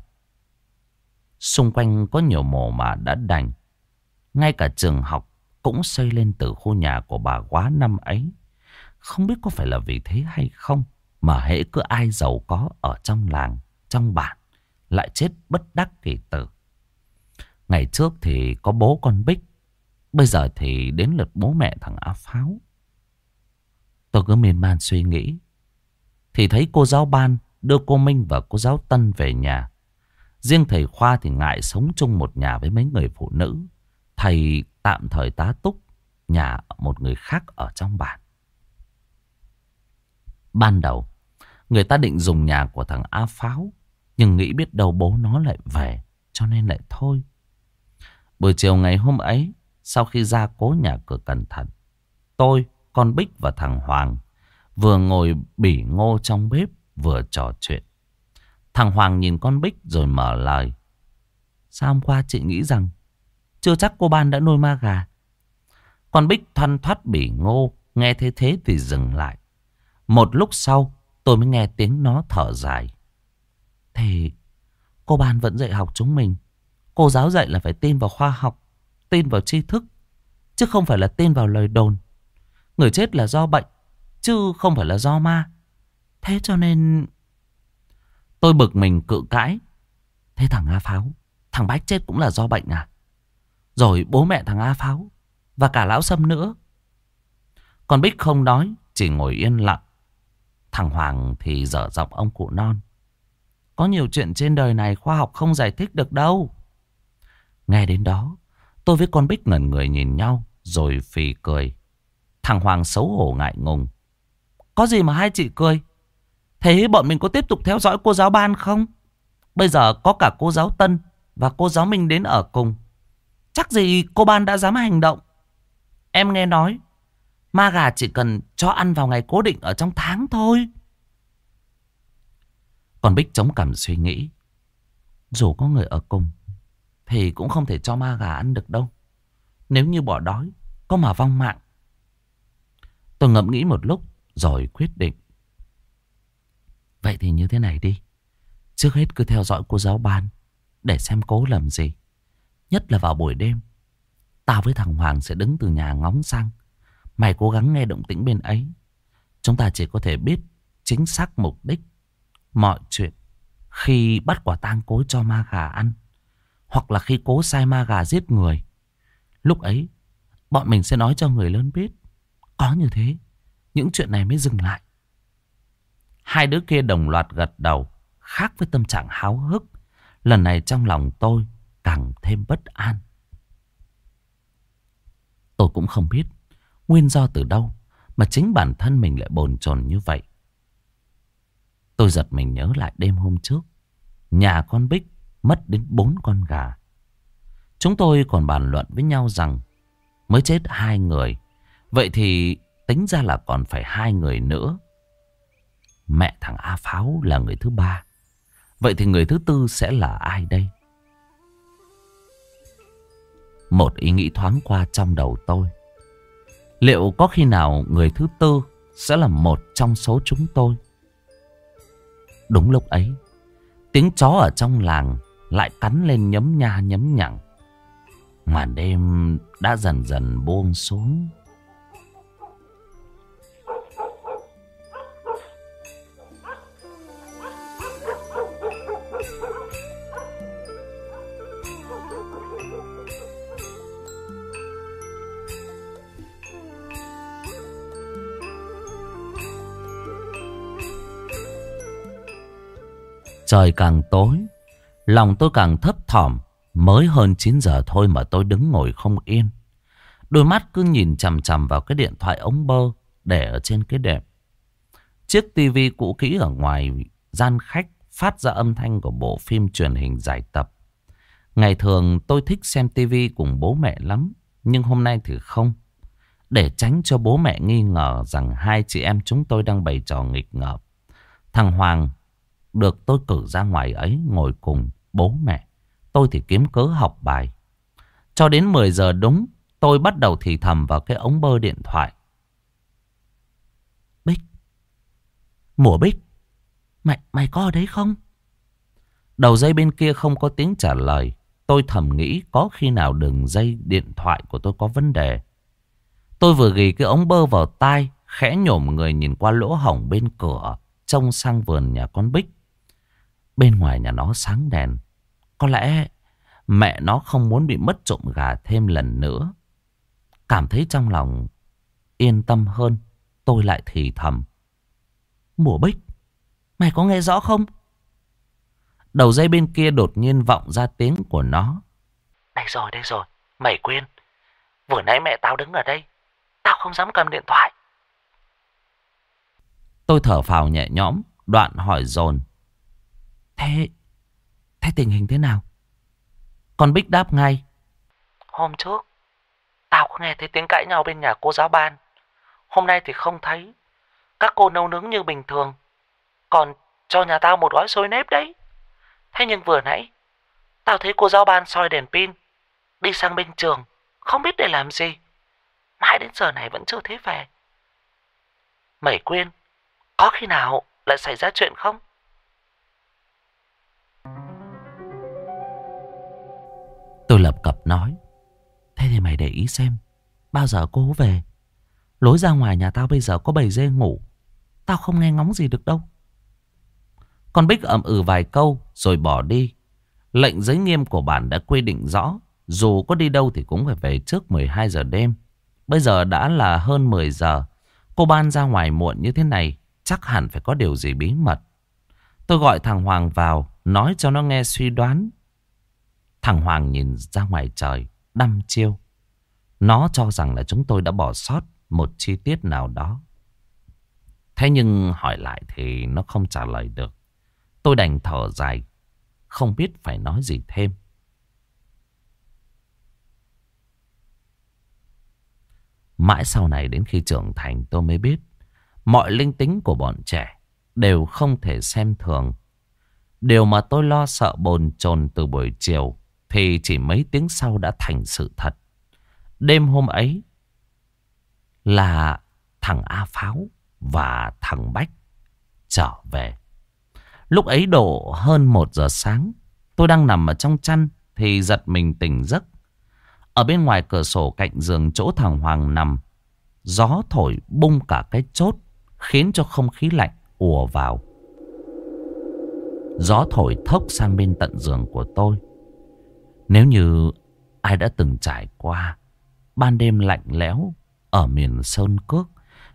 Xung quanh có nhiều mồ mà đã đành. Ngay cả trường học cũng xây lên từ khu nhà của bà quá năm ấy. Không biết có phải là vì thế hay không mà hễ cứ ai giàu có ở trong làng, trong bản lại chết bất đắc kỳ tử. Ngày trước thì có bố con Bích, bây giờ thì đến lượt bố mẹ thằng Á Pháo. Tôi cứ miên man suy nghĩ, thì thấy cô giáo ban đưa cô Minh và cô giáo Tân về nhà. Riêng thầy Khoa thì ngại sống chung một nhà với mấy người phụ nữ. Thầy tạm thời tá túc nhà một người khác ở trong bản. Ban đầu, người ta định dùng nhà của thằng A Pháo, nhưng nghĩ biết đâu bố nó lại về, cho nên lại thôi. Buổi chiều ngày hôm ấy, sau khi ra cố nhà cửa cẩn thận, tôi, con Bích và thằng Hoàng vừa ngồi bỉ ngô trong bếp vừa trò chuyện. Thằng Hoàng nhìn con Bích rồi mở lời. Sao hôm qua chị nghĩ rằng chưa chắc cô Ban đã nuôi ma gà. Con Bích thoăn thoát bỉ ngô, nghe thế thế thì dừng lại. Một lúc sau, tôi mới nghe tiếng nó thở dài. Thì cô Ban vẫn dạy học chúng mình. Cô giáo dạy là phải tin vào khoa học, tin vào tri thức, chứ không phải là tin vào lời đồn. Người chết là do bệnh, chứ không phải là do ma. Thế cho nên... Tôi bực mình cự cãi. Thế thằng A Pháo, thằng Bách chết cũng là do bệnh à? Rồi bố mẹ thằng A Pháo và cả lão Sâm nữa. Còn Bích không nói, chỉ ngồi yên lặng. Thằng Hoàng thì dở giọng ông cụ non. Có nhiều chuyện trên đời này khoa học không giải thích được đâu. Nghe đến đó, tôi với con Bích ngẩn người nhìn nhau, rồi phì cười. Thằng Hoàng xấu hổ ngại ngùng. Có gì mà hai chị cười? Thế bọn mình có tiếp tục theo dõi cô giáo ban không? Bây giờ có cả cô giáo Tân và cô giáo Minh đến ở cùng. Chắc gì cô ban đã dám hành động. Em nghe nói, ma gà chỉ cần cho ăn vào ngày cố định ở trong tháng thôi. Còn Bích chống cảm suy nghĩ. Dù có người ở cùng, thì cũng không thể cho ma gà ăn được đâu. Nếu như bỏ đói, có mà vong mạng. Tôi ngẫm nghĩ một lúc, rồi quyết định. Vậy thì như thế này đi. Trước hết cứ theo dõi cô giáo ban, để xem cố làm gì. Nhất là vào buổi đêm. Tao với thằng Hoàng sẽ đứng từ nhà ngóng sang. Mày cố gắng nghe động tĩnh bên ấy. Chúng ta chỉ có thể biết chính xác mục đích mọi chuyện khi bắt quả tang cố cho ma gà ăn. Hoặc là khi cố sai ma gà giết người. Lúc ấy, bọn mình sẽ nói cho người lớn biết. Có như thế, những chuyện này mới dừng lại. Hai đứa kia đồng loạt gật đầu, khác với tâm trạng háo hức. Lần này trong lòng tôi càng thêm bất an. Tôi cũng không biết nguyên do từ đâu mà chính bản thân mình lại bồn chồn như vậy. Tôi giật mình nhớ lại đêm hôm trước. Nhà con Bích mất đến bốn con gà. Chúng tôi còn bàn luận với nhau rằng mới chết hai người. Vậy thì tính ra là còn phải hai người nữa. Mẹ thằng A Pháo là người thứ ba. Vậy thì người thứ tư sẽ là ai đây? Một ý nghĩ thoáng qua trong đầu tôi. Liệu có khi nào người thứ tư sẽ là một trong số chúng tôi? Đúng lúc ấy, tiếng chó ở trong làng lại cắn lên nhấm nha nhấm nhặng. Màn đêm đã dần dần buông xuống. Trời càng tối, lòng tôi càng thấp thỏm. Mới hơn 9 giờ thôi mà tôi đứng ngồi không yên. Đôi mắt cứ nhìn chằm chằm vào cái điện thoại ống bơ để ở trên cái đệm. Chiếc tivi cũ kỹ ở ngoài gian khách phát ra âm thanh của bộ phim truyền hình giải tập. Ngày thường tôi thích xem tivi cùng bố mẹ lắm, nhưng hôm nay thì không. Để tránh cho bố mẹ nghi ngờ rằng hai chị em chúng tôi đang bày trò nghịch ngợp. Thằng Hoàng được tôi cử ra ngoài ấy ngồi cùng bố mẹ. Tôi thì kiếm cớ học bài. Cho đến 10 giờ đúng, tôi bắt đầu thì thầm vào cái ống bơ điện thoại. Bích. Mùa Bích. Mày, mày có ở đấy không? Đầu dây bên kia không có tiếng trả lời. Tôi thầm nghĩ có khi nào đường dây điện thoại của tôi có vấn đề. Tôi vừa ghi cái ống bơ vào tai, khẽ nhổm người nhìn qua lỗ hổng bên cửa, trông sang vườn nhà con Bích. Bên ngoài nhà nó sáng đèn. Có lẽ mẹ nó không muốn bị mất trộm gà thêm lần nữa. Cảm thấy trong lòng yên tâm hơn, tôi lại thì thầm. Mùa Bích, mày có nghe rõ không? Đầu dây bên kia đột nhiên vọng ra tiếng của nó. Đây rồi, đây rồi, mày quên. Vừa nãy mẹ tao đứng ở đây, tao không dám cầm điện thoại. Tôi thở phào nhẹ nhõm, đoạn hỏi dồn. Thế, thế tình hình thế nào? Con Bích đáp ngay. Hôm trước, tao có nghe thấy tiếng cãi nhau bên nhà cô giáo ban. Hôm nay thì không thấy. Các cô nấu nướng như bình thường. Còn cho nhà tao một gói xôi nếp đấy. Thế nhưng vừa nãy, tao thấy cô giáo ban soi đèn pin. Đi sang bên trường, không biết để làm gì. Mãi đến giờ này vẫn chưa thấy về. Mẩy quyên, có khi nào lại xảy ra chuyện không? Tôi lập cập nói. Thế thì mày để ý xem. Bao giờ cô về? Lối ra ngoài nhà tao bây giờ có bầy dê ngủ. Tao không nghe ngóng gì được đâu. Con Bích ậm ừ vài câu rồi bỏ đi. Lệnh giới nghiêm của bản đã quy định rõ. Dù có đi đâu thì cũng phải về trước 12 giờ đêm. Bây giờ đã là hơn 10 giờ. Cô ban ra ngoài muộn như thế này. Chắc hẳn phải có điều gì bí mật. Tôi gọi thằng Hoàng vào. Nói cho nó nghe suy đoán. Thằng Hoàng nhìn ra ngoài trời. Đăm chiêu. Nó cho rằng là chúng tôi đã bỏ sót một chi tiết nào đó. Thế nhưng hỏi lại thì nó không trả lời được. Tôi đành thở dài, không biết phải nói gì thêm. Mãi sau này đến khi trưởng thành tôi mới biết mọi linh tính của bọn trẻ đều không thể xem thường. Điều mà tôi lo sợ bồn chồn từ buổi chiều thì chỉ mấy tiếng sau đã thành sự thật. Đêm hôm ấy là thằng A Pháo và thằng Bách trở về. Lúc ấy độ hơn một giờ sáng, tôi đang nằm ở trong chăn thì giật mình tỉnh giấc. Ở bên ngoài cửa sổ cạnh giường chỗ thằng Hoàng nằm, gió thổi bung cả cái chốt khiến cho không khí lạnh ùa vào. Gió thổi thốc sang bên tận giường của tôi. Nếu như ai đã từng trải qua ban đêm lạnh lẽo ở miền Sơn Cước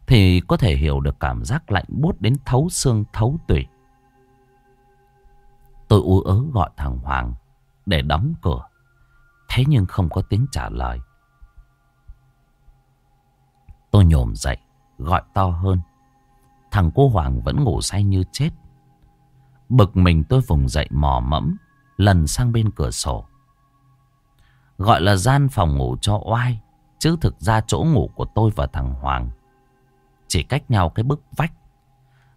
thì có thể hiểu được cảm giác lạnh buốt đến thấu xương thấu tủy. Tôi ú ớ gọi thằng Hoàng để đóng cửa. Thế nhưng không có tiếng trả lời. Tôi nhổm dậy, gọi to hơn. Thằng cô Hoàng vẫn ngủ say như chết. Bực mình tôi vùng dậy mò mẫm, lần sang bên cửa sổ. Gọi là gian phòng ngủ cho oai, chứ thực ra chỗ ngủ của tôi và thằng Hoàng chỉ cách nhau cái bức vách.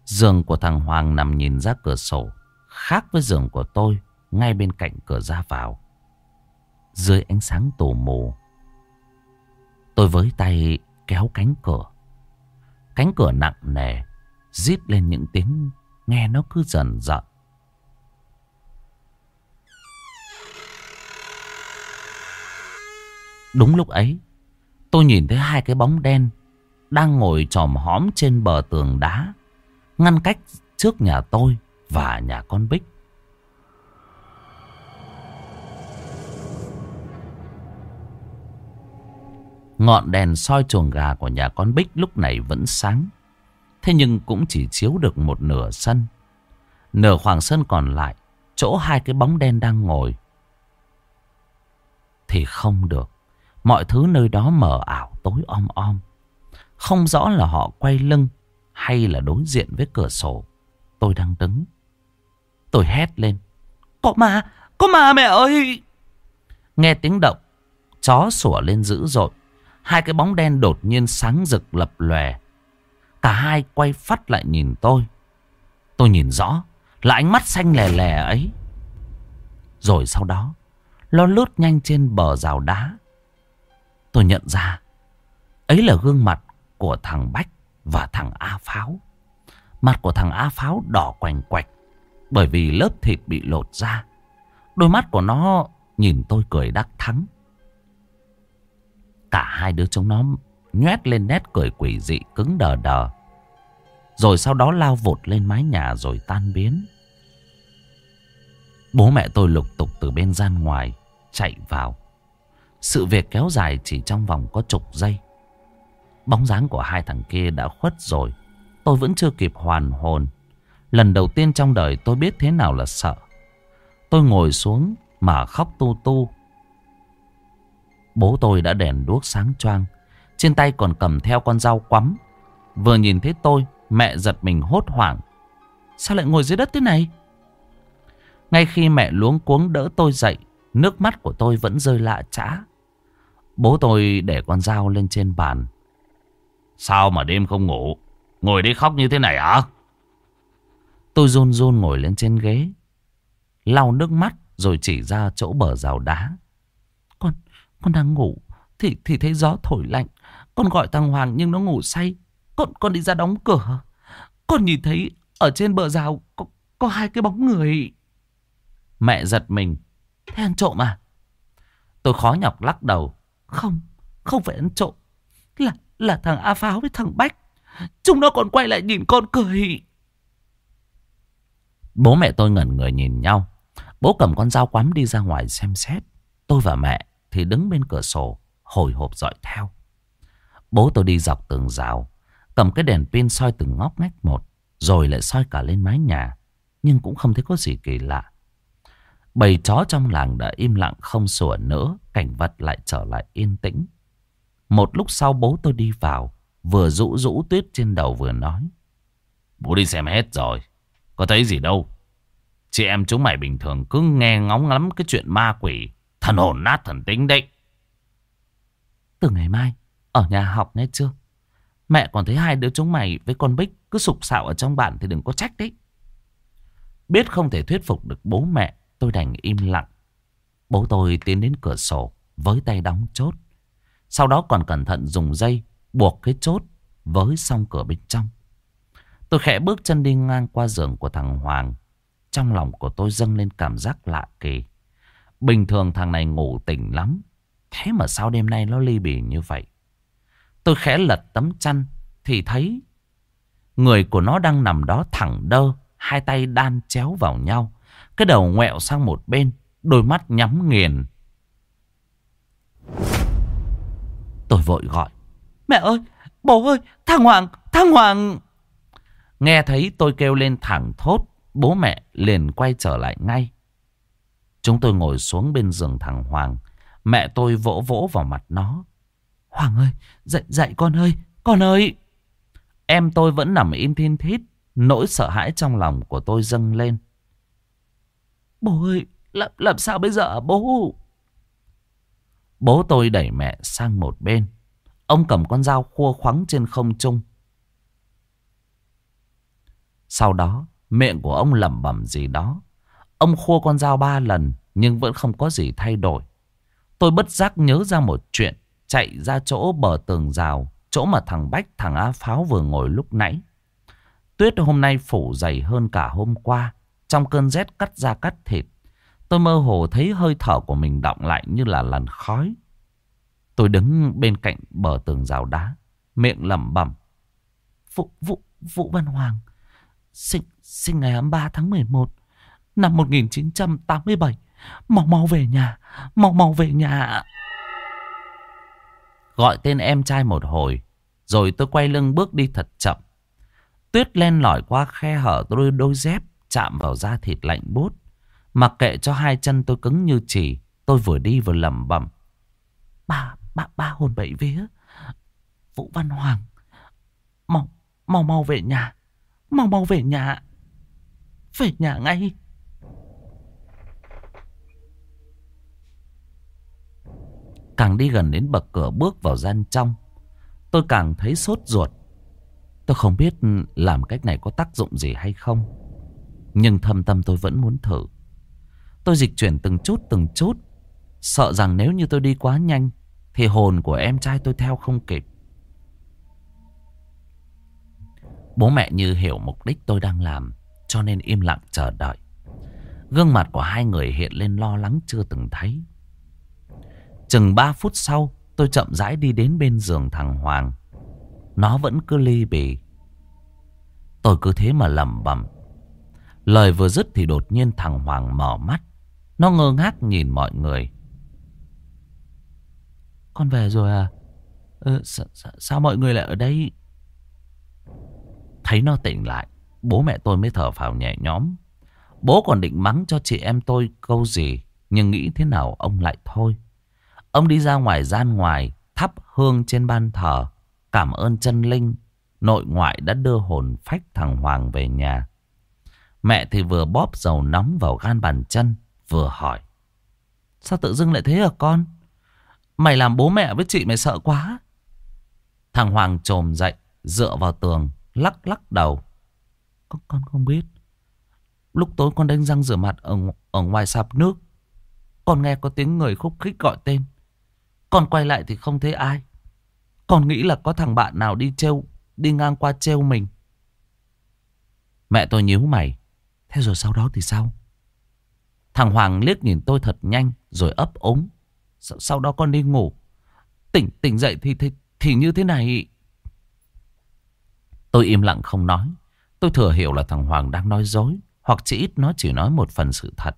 Giường của thằng Hoàng nằm nhìn ra cửa sổ, khác với giường của tôi ngay bên cạnh cửa ra vào. Dưới ánh sáng tù mù, tôi với tay kéo cánh cửa. Cánh cửa nặng nề, rít lên những tiếng nghe nó cứ dần dợn Đúng lúc ấy, tôi nhìn thấy hai cái bóng đen đang ngồi tròm hóm trên bờ tường đá, ngăn cách trước nhà tôi và nhà con Bích. Ngọn đèn soi chuồng gà của nhà con Bích lúc này vẫn sáng. Thế nhưng cũng chỉ chiếu được một nửa sân. Nửa khoảng sân còn lại, chỗ hai cái bóng đen đang ngồi. Thì không được. Mọi thứ nơi đó mờ ảo tối om om. Không rõ là họ quay lưng hay là đối diện với cửa sổ. Tôi đang đứng. Tôi hét lên. Có ma, có ma mẹ ơi. Nghe tiếng động, chó sủa lên dữ dội. Hai cái bóng đen đột nhiên sáng rực lập lòe. Cả hai quay phát lại nhìn tôi. Tôi nhìn rõ là ánh mắt xanh lè lè ấy. Rồi sau đó, nó lướt nhanh trên bờ rào đá. Tôi nhận ra, ấy là gương mặt của thằng Bách và thằng A Pháo. Mặt của thằng A Pháo đỏ quành quạch bởi vì lớp thịt bị lột ra. Đôi mắt của nó nhìn tôi cười đắc thắng. Cả hai đứa chúng nó nhoét lên nét cười quỷ dị cứng đờ đờ. Rồi sau đó lao vụt lên mái nhà rồi tan biến. Bố mẹ tôi lục tục từ bên gian ngoài chạy vào. Sự việc kéo dài chỉ trong vòng có chục giây. Bóng dáng của hai thằng kia đã khuất rồi. Tôi vẫn chưa kịp hoàn hồn. Lần đầu tiên trong đời tôi biết thế nào là sợ. Tôi ngồi xuống mà khóc tu tu. Bố tôi đã đèn đuốc sáng choang. Trên tay còn cầm theo con dao quắm. Vừa nhìn thấy tôi, mẹ giật mình hốt hoảng. Sao lại ngồi dưới đất thế này? Ngay khi mẹ luống cuống đỡ tôi dậy, nước mắt của tôi vẫn rơi lạ chã. Bố tôi để con dao lên trên bàn. Sao mà đêm không ngủ? Ngồi đi khóc như thế này hả? Tôi run run ngồi lên trên ghế. Lau nước mắt rồi chỉ ra chỗ bờ rào đá. Con, con đang ngủ. Thì, thì thấy gió thổi lạnh. Con gọi thằng Hoàng nhưng nó ngủ say. Con, con đi ra đóng cửa. Con nhìn thấy ở trên bờ rào có, có hai cái bóng người. Mẹ giật mình. Thế ăn trộm à? Tôi khó nhọc lắc đầu. Không, không phải ăn trộm. Là, là thằng A Pháo với thằng Bách. Chúng nó còn quay lại nhìn con cười. Bố mẹ tôi ngẩn người nhìn nhau. Bố cầm con dao quắm đi ra ngoài xem xét. Tôi và mẹ thì đứng bên cửa sổ, hồi hộp dõi theo. Bố tôi đi dọc tường rào, cầm cái đèn pin soi từng ngóc ngách một, rồi lại soi cả lên mái nhà. Nhưng cũng không thấy có gì kỳ lạ. Bầy chó trong làng đã im lặng không sủa nữa, cảnh vật lại trở lại yên tĩnh. Một lúc sau bố tôi đi vào, vừa rũ rũ tuyết trên đầu vừa nói. Bố đi xem hết rồi, có thấy gì đâu. Chị em chúng mày bình thường cứ nghe ngóng lắm cái chuyện ma quỷ, thần hồn nát thần tính đấy. Từ ngày mai, ở nhà học nghe chưa? Mẹ còn thấy hai đứa chúng mày với con Bích cứ sục sạo ở trong bản thì đừng có trách đấy. Biết không thể thuyết phục được bố mẹ, tôi đành im lặng. Bố tôi tiến đến cửa sổ với tay đóng chốt. Sau đó còn cẩn thận dùng dây buộc cái chốt với song cửa bên trong. Tôi khẽ bước chân đi ngang qua giường của thằng Hoàng. Trong lòng của tôi dâng lên cảm giác lạ kỳ. Bình thường thằng này ngủ tỉnh lắm. Thế mà sao đêm nay nó ly bì như vậy? Tôi khẽ lật tấm chăn thì thấy người của nó đang nằm đó thẳng đơ, hai tay đan chéo vào nhau. Cái đầu ngoẹo sang một bên, đôi mắt nhắm nghiền. Tôi vội gọi. Mẹ ơi, bố ơi, thằng Hoàng, thằng Hoàng. Nghe thấy tôi kêu lên thẳng thốt, bố mẹ liền quay trở lại ngay. Chúng tôi ngồi xuống bên giường thằng Hoàng. Mẹ tôi vỗ vỗ vào mặt nó. Hoàng ơi, dậy dậy con ơi, con ơi. Em tôi vẫn nằm im thiên thít, nỗi sợ hãi trong lòng của tôi dâng lên. Bố ơi, làm, làm sao bây giờ bố? Bố tôi đẩy mẹ sang một bên. Ông cầm con dao khua khoắng trên không trung. Sau đó, miệng của ông lẩm bẩm gì đó. Ông khua con dao ba lần, nhưng vẫn không có gì thay đổi. Tôi bất giác nhớ ra một chuyện, chạy ra chỗ bờ tường rào, chỗ mà thằng Bách, thằng Á Pháo vừa ngồi lúc nãy. Tuyết hôm nay phủ dày hơn cả hôm qua, trong cơn rét cắt da cắt thịt. Tôi mơ hồ thấy hơi thở của mình động lại như là làn khói. Tôi đứng bên cạnh bờ tường rào đá, miệng lẩm bẩm. Vũ, Vũ, Vũ Văn Hoàng, sinh, sinh ngày 23 tháng 11 năm 1987. Mau mau về nhà, mau mau về nhà. Gọi tên em trai một hồi, rồi tôi quay lưng bước đi thật chậm. Tuyết len lỏi qua khe hở đôi đôi dép, chạm vào da thịt lạnh bút. Mặc kệ cho hai chân tôi cứng như chỉ, tôi vừa đi vừa lẩm bẩm. Ba, ba, ba hồn bảy vía. Vũ Văn Hoàng, mau, mau mau về nhà, mau mau về nhà, về nhà ngay. Càng đi gần đến bậc cửa bước vào gian trong, tôi càng thấy sốt ruột. Tôi không biết làm cách này có tác dụng gì hay không. Nhưng thâm tâm tôi vẫn muốn thử. Tôi dịch chuyển từng chút từng chút. Sợ rằng nếu như tôi đi quá nhanh thì hồn của em trai tôi theo không kịp. Bố mẹ như hiểu mục đích tôi đang làm cho nên im lặng chờ đợi. Gương mặt của hai người hiện lên lo lắng chưa từng thấy. Chừng 3 phút sau, Tôi chậm rãi đi đến bên giường thằng Hoàng. Nó vẫn cứ ly bì. Tôi cứ thế mà lẩm bẩm. Lời vừa dứt thì đột nhiên thằng Hoàng mở mắt. Nó ngơ ngác nhìn mọi người. Con về rồi à? Ờ, ừ, sao, sao mọi người lại ở đây? Thấy nó tỉnh lại, bố mẹ tôi mới thở phào nhẹ nhõm. Bố còn định mắng cho chị em tôi câu gì, nhưng nghĩ thế nào ông lại thôi. Ông đi ra ngoài gian ngoài, thắp hương trên ban thờ, cảm ơn chân linh, nội ngoại đã đưa hồn phách thằng Hoàng về nhà. Mẹ thì vừa bóp dầu nóng vào gan bàn chân, vừa hỏi. Sao tự dưng lại thế hả con? Mày làm bố mẹ với chị mày sợ quá. Thằng Hoàng trồm dậy, dựa vào tường, lắc lắc đầu. Con, con không biết. Lúc tối con đánh răng rửa mặt ở, ở ngoài sạp nước. Con nghe có tiếng người khúc khích gọi tên. Con quay lại thì không thấy ai. Con nghĩ là có thằng bạn nào đi trêu, đi ngang qua trêu mình. Mẹ tôi nhíu mày. Thế rồi sau đó thì sao? Thằng Hoàng liếc nhìn tôi thật nhanh rồi ấp ống. Sau, sau đó con đi ngủ. Tỉnh tỉnh dậy thì, thì, thì như thế này. Tôi im lặng không nói. Tôi thừa hiểu là thằng Hoàng đang nói dối. Hoặc chỉ ít nó chỉ nói một phần sự thật.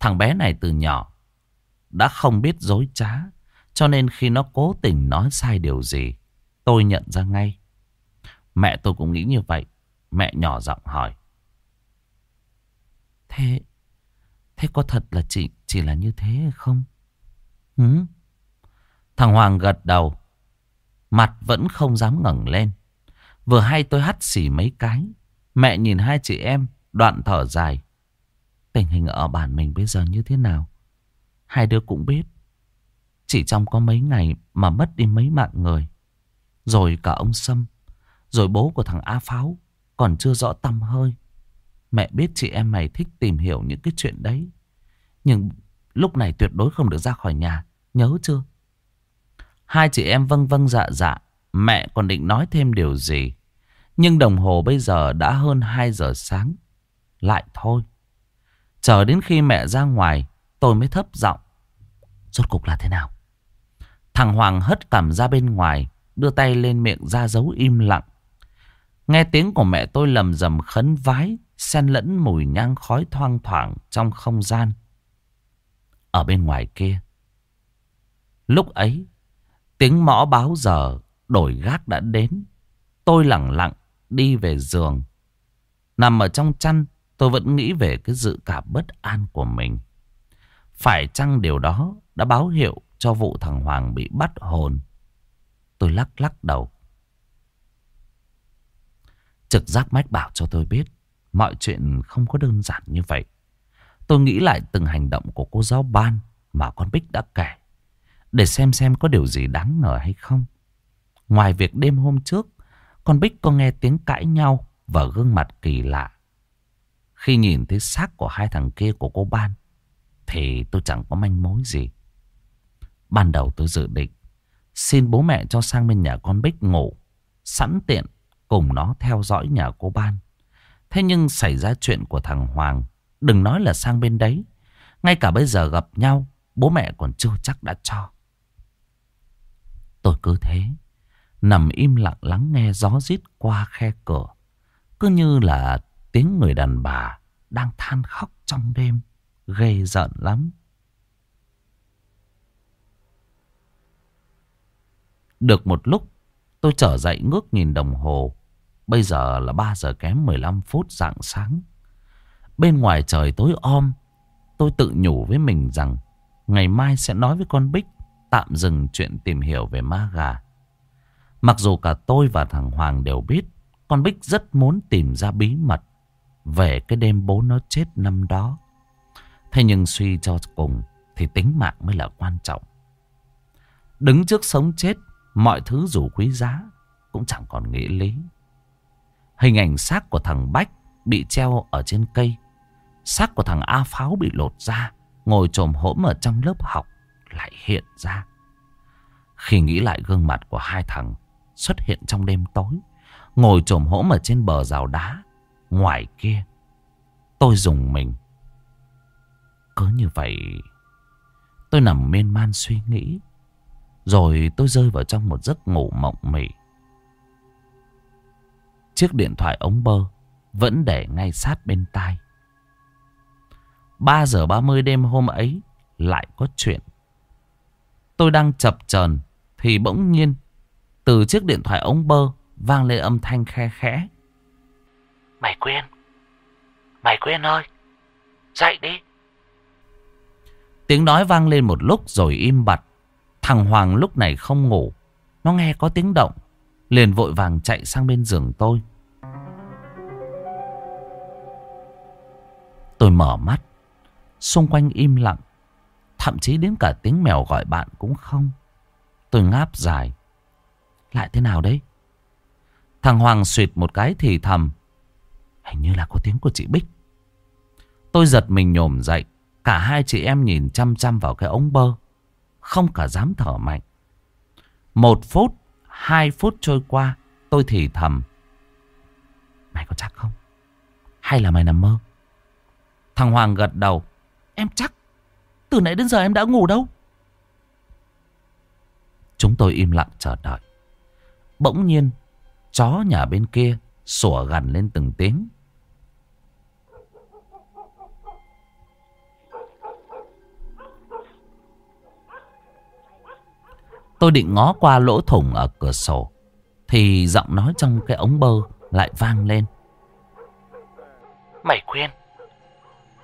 Thằng bé này từ nhỏ đã không biết dối trá. Cho nên khi nó cố tình nói sai điều gì, tôi nhận ra ngay. Mẹ tôi cũng nghĩ như vậy. Mẹ nhỏ giọng hỏi. Thế, thế có thật là chị chỉ là như thế hay không? Ừ. Thằng Hoàng gật đầu. Mặt vẫn không dám ngẩng lên. Vừa hay tôi hắt xỉ mấy cái. Mẹ nhìn hai chị em đoạn thở dài. Tình hình ở bản mình bây giờ như thế nào? Hai đứa cũng biết. Chỉ trong có mấy ngày mà mất đi mấy mạng người. Rồi cả ông Sâm. Rồi bố của thằng A Pháo. Còn chưa rõ tâm hơi. Mẹ biết chị em mày thích tìm hiểu những cái chuyện đấy. Nhưng lúc này tuyệt đối không được ra khỏi nhà. Nhớ chưa? Hai chị em vâng vâng dạ dạ. Mẹ còn định nói thêm điều gì. Nhưng đồng hồ bây giờ đã hơn 2 giờ sáng. Lại thôi. Chờ đến khi mẹ ra ngoài, tôi mới thấp giọng. Rốt cục là thế nào? Thằng Hoàng hất cằm ra bên ngoài, đưa tay lên miệng ra dấu im lặng. Nghe tiếng của mẹ tôi lầm rầm khấn vái, xen lẫn mùi nhang khói thoang thoảng trong không gian. Ở bên ngoài kia, lúc ấy, tiếng mõ báo giờ đổi gác đã đến. Tôi lặng lặng đi về giường. Nằm ở trong chăn, tôi vẫn nghĩ về cái dự cảm bất an của mình. Phải chăng điều đó đã báo hiệu cho vụ thằng Hoàng bị bắt hồn? Tôi lắc lắc đầu. Trực giác mách bảo cho tôi biết mọi chuyện không có đơn giản như vậy. Tôi nghĩ lại từng hành động của cô giáo ban mà con Bích đã kể. Để xem xem có điều gì đáng ngờ hay không. Ngoài việc đêm hôm trước, con Bích có nghe tiếng cãi nhau và gương mặt kỳ lạ. Khi nhìn thấy xác của hai thằng kia của cô Ban, thì tôi chẳng có manh mối gì. Ban đầu tôi dự định xin bố mẹ cho sang bên nhà con Bích ngủ, sẵn tiện cùng nó theo dõi nhà cô Ban. Thế nhưng xảy ra chuyện của thằng Hoàng, đừng nói là sang bên đấy. Ngay cả bây giờ gặp nhau, bố mẹ còn chưa chắc đã cho. Tôi cứ thế, nằm im lặng lắng nghe gió rít qua khe cửa. Cứ như là tiếng người đàn bà đang than khóc trong đêm, ghê giận lắm. Được một lúc, tôi trở dậy ngước nhìn đồng hồ. Bây giờ là 3 giờ kém 15 phút dạng sáng. Bên ngoài trời tối om, tôi tự nhủ với mình rằng ngày mai sẽ nói với con Bích tạm dừng chuyện tìm hiểu về ma gà. Mặc dù cả tôi và thằng Hoàng đều biết con Bích rất muốn tìm ra bí mật về cái đêm bố nó chết năm đó. Thế nhưng suy cho cùng thì tính mạng mới là quan trọng. Đứng trước sống chết, mọi thứ dù quý giá cũng chẳng còn nghĩa lý. Hình ảnh xác của thằng Bách bị treo ở trên cây. Xác của thằng A Pháo bị lột ra, ngồi trồm hỗn ở trong lớp học lại hiện ra. Khi nghĩ lại gương mặt của hai thằng xuất hiện trong đêm tối, ngồi trồm hỗn ở trên bờ rào đá, ngoài kia, tôi dùng mình. Cứ như vậy, tôi nằm miên man suy nghĩ. Rồi tôi rơi vào trong một giấc ngủ mộng mị. Chiếc điện thoại ống bơ vẫn để ngay sát bên tai. 3 giờ 30 đêm hôm ấy lại có chuyện. Tôi đang chập chờn thì bỗng nhiên từ chiếc điện thoại ống bơ vang lên âm thanh khe khẽ. Mày quên mày quên ơi, dậy đi. Tiếng nói vang lên một lúc rồi im bặt. Thằng Hoàng lúc này không ngủ. Nó nghe có tiếng động. Liền vội vàng chạy sang bên giường tôi. Tôi mở mắt. Xung quanh im lặng. Thậm chí đến cả tiếng mèo gọi bạn cũng không. Tôi ngáp dài. Lại thế nào đấy? Thằng Hoàng suyệt một cái thì thầm. Hình như là có tiếng của chị Bích. Tôi giật mình nhổm dậy. Cả hai chị em nhìn chăm chăm vào cái ống bơ. Không cả dám thở mạnh. Một phút, hai phút trôi qua. Tôi thì thầm. Mày có chắc không? Hay là mày nằm mơ? Thằng Hoàng gật đầu. Em chắc. Từ nãy đến giờ em đã ngủ đâu. Chúng tôi im lặng chờ đợi. Bỗng nhiên, chó nhà bên kia sủa gằn lên từng tiếng. Tôi định ngó qua lỗ thủng ở cửa sổ. Thì giọng nói trong cái ống bơ lại vang lên. Mày Quyên.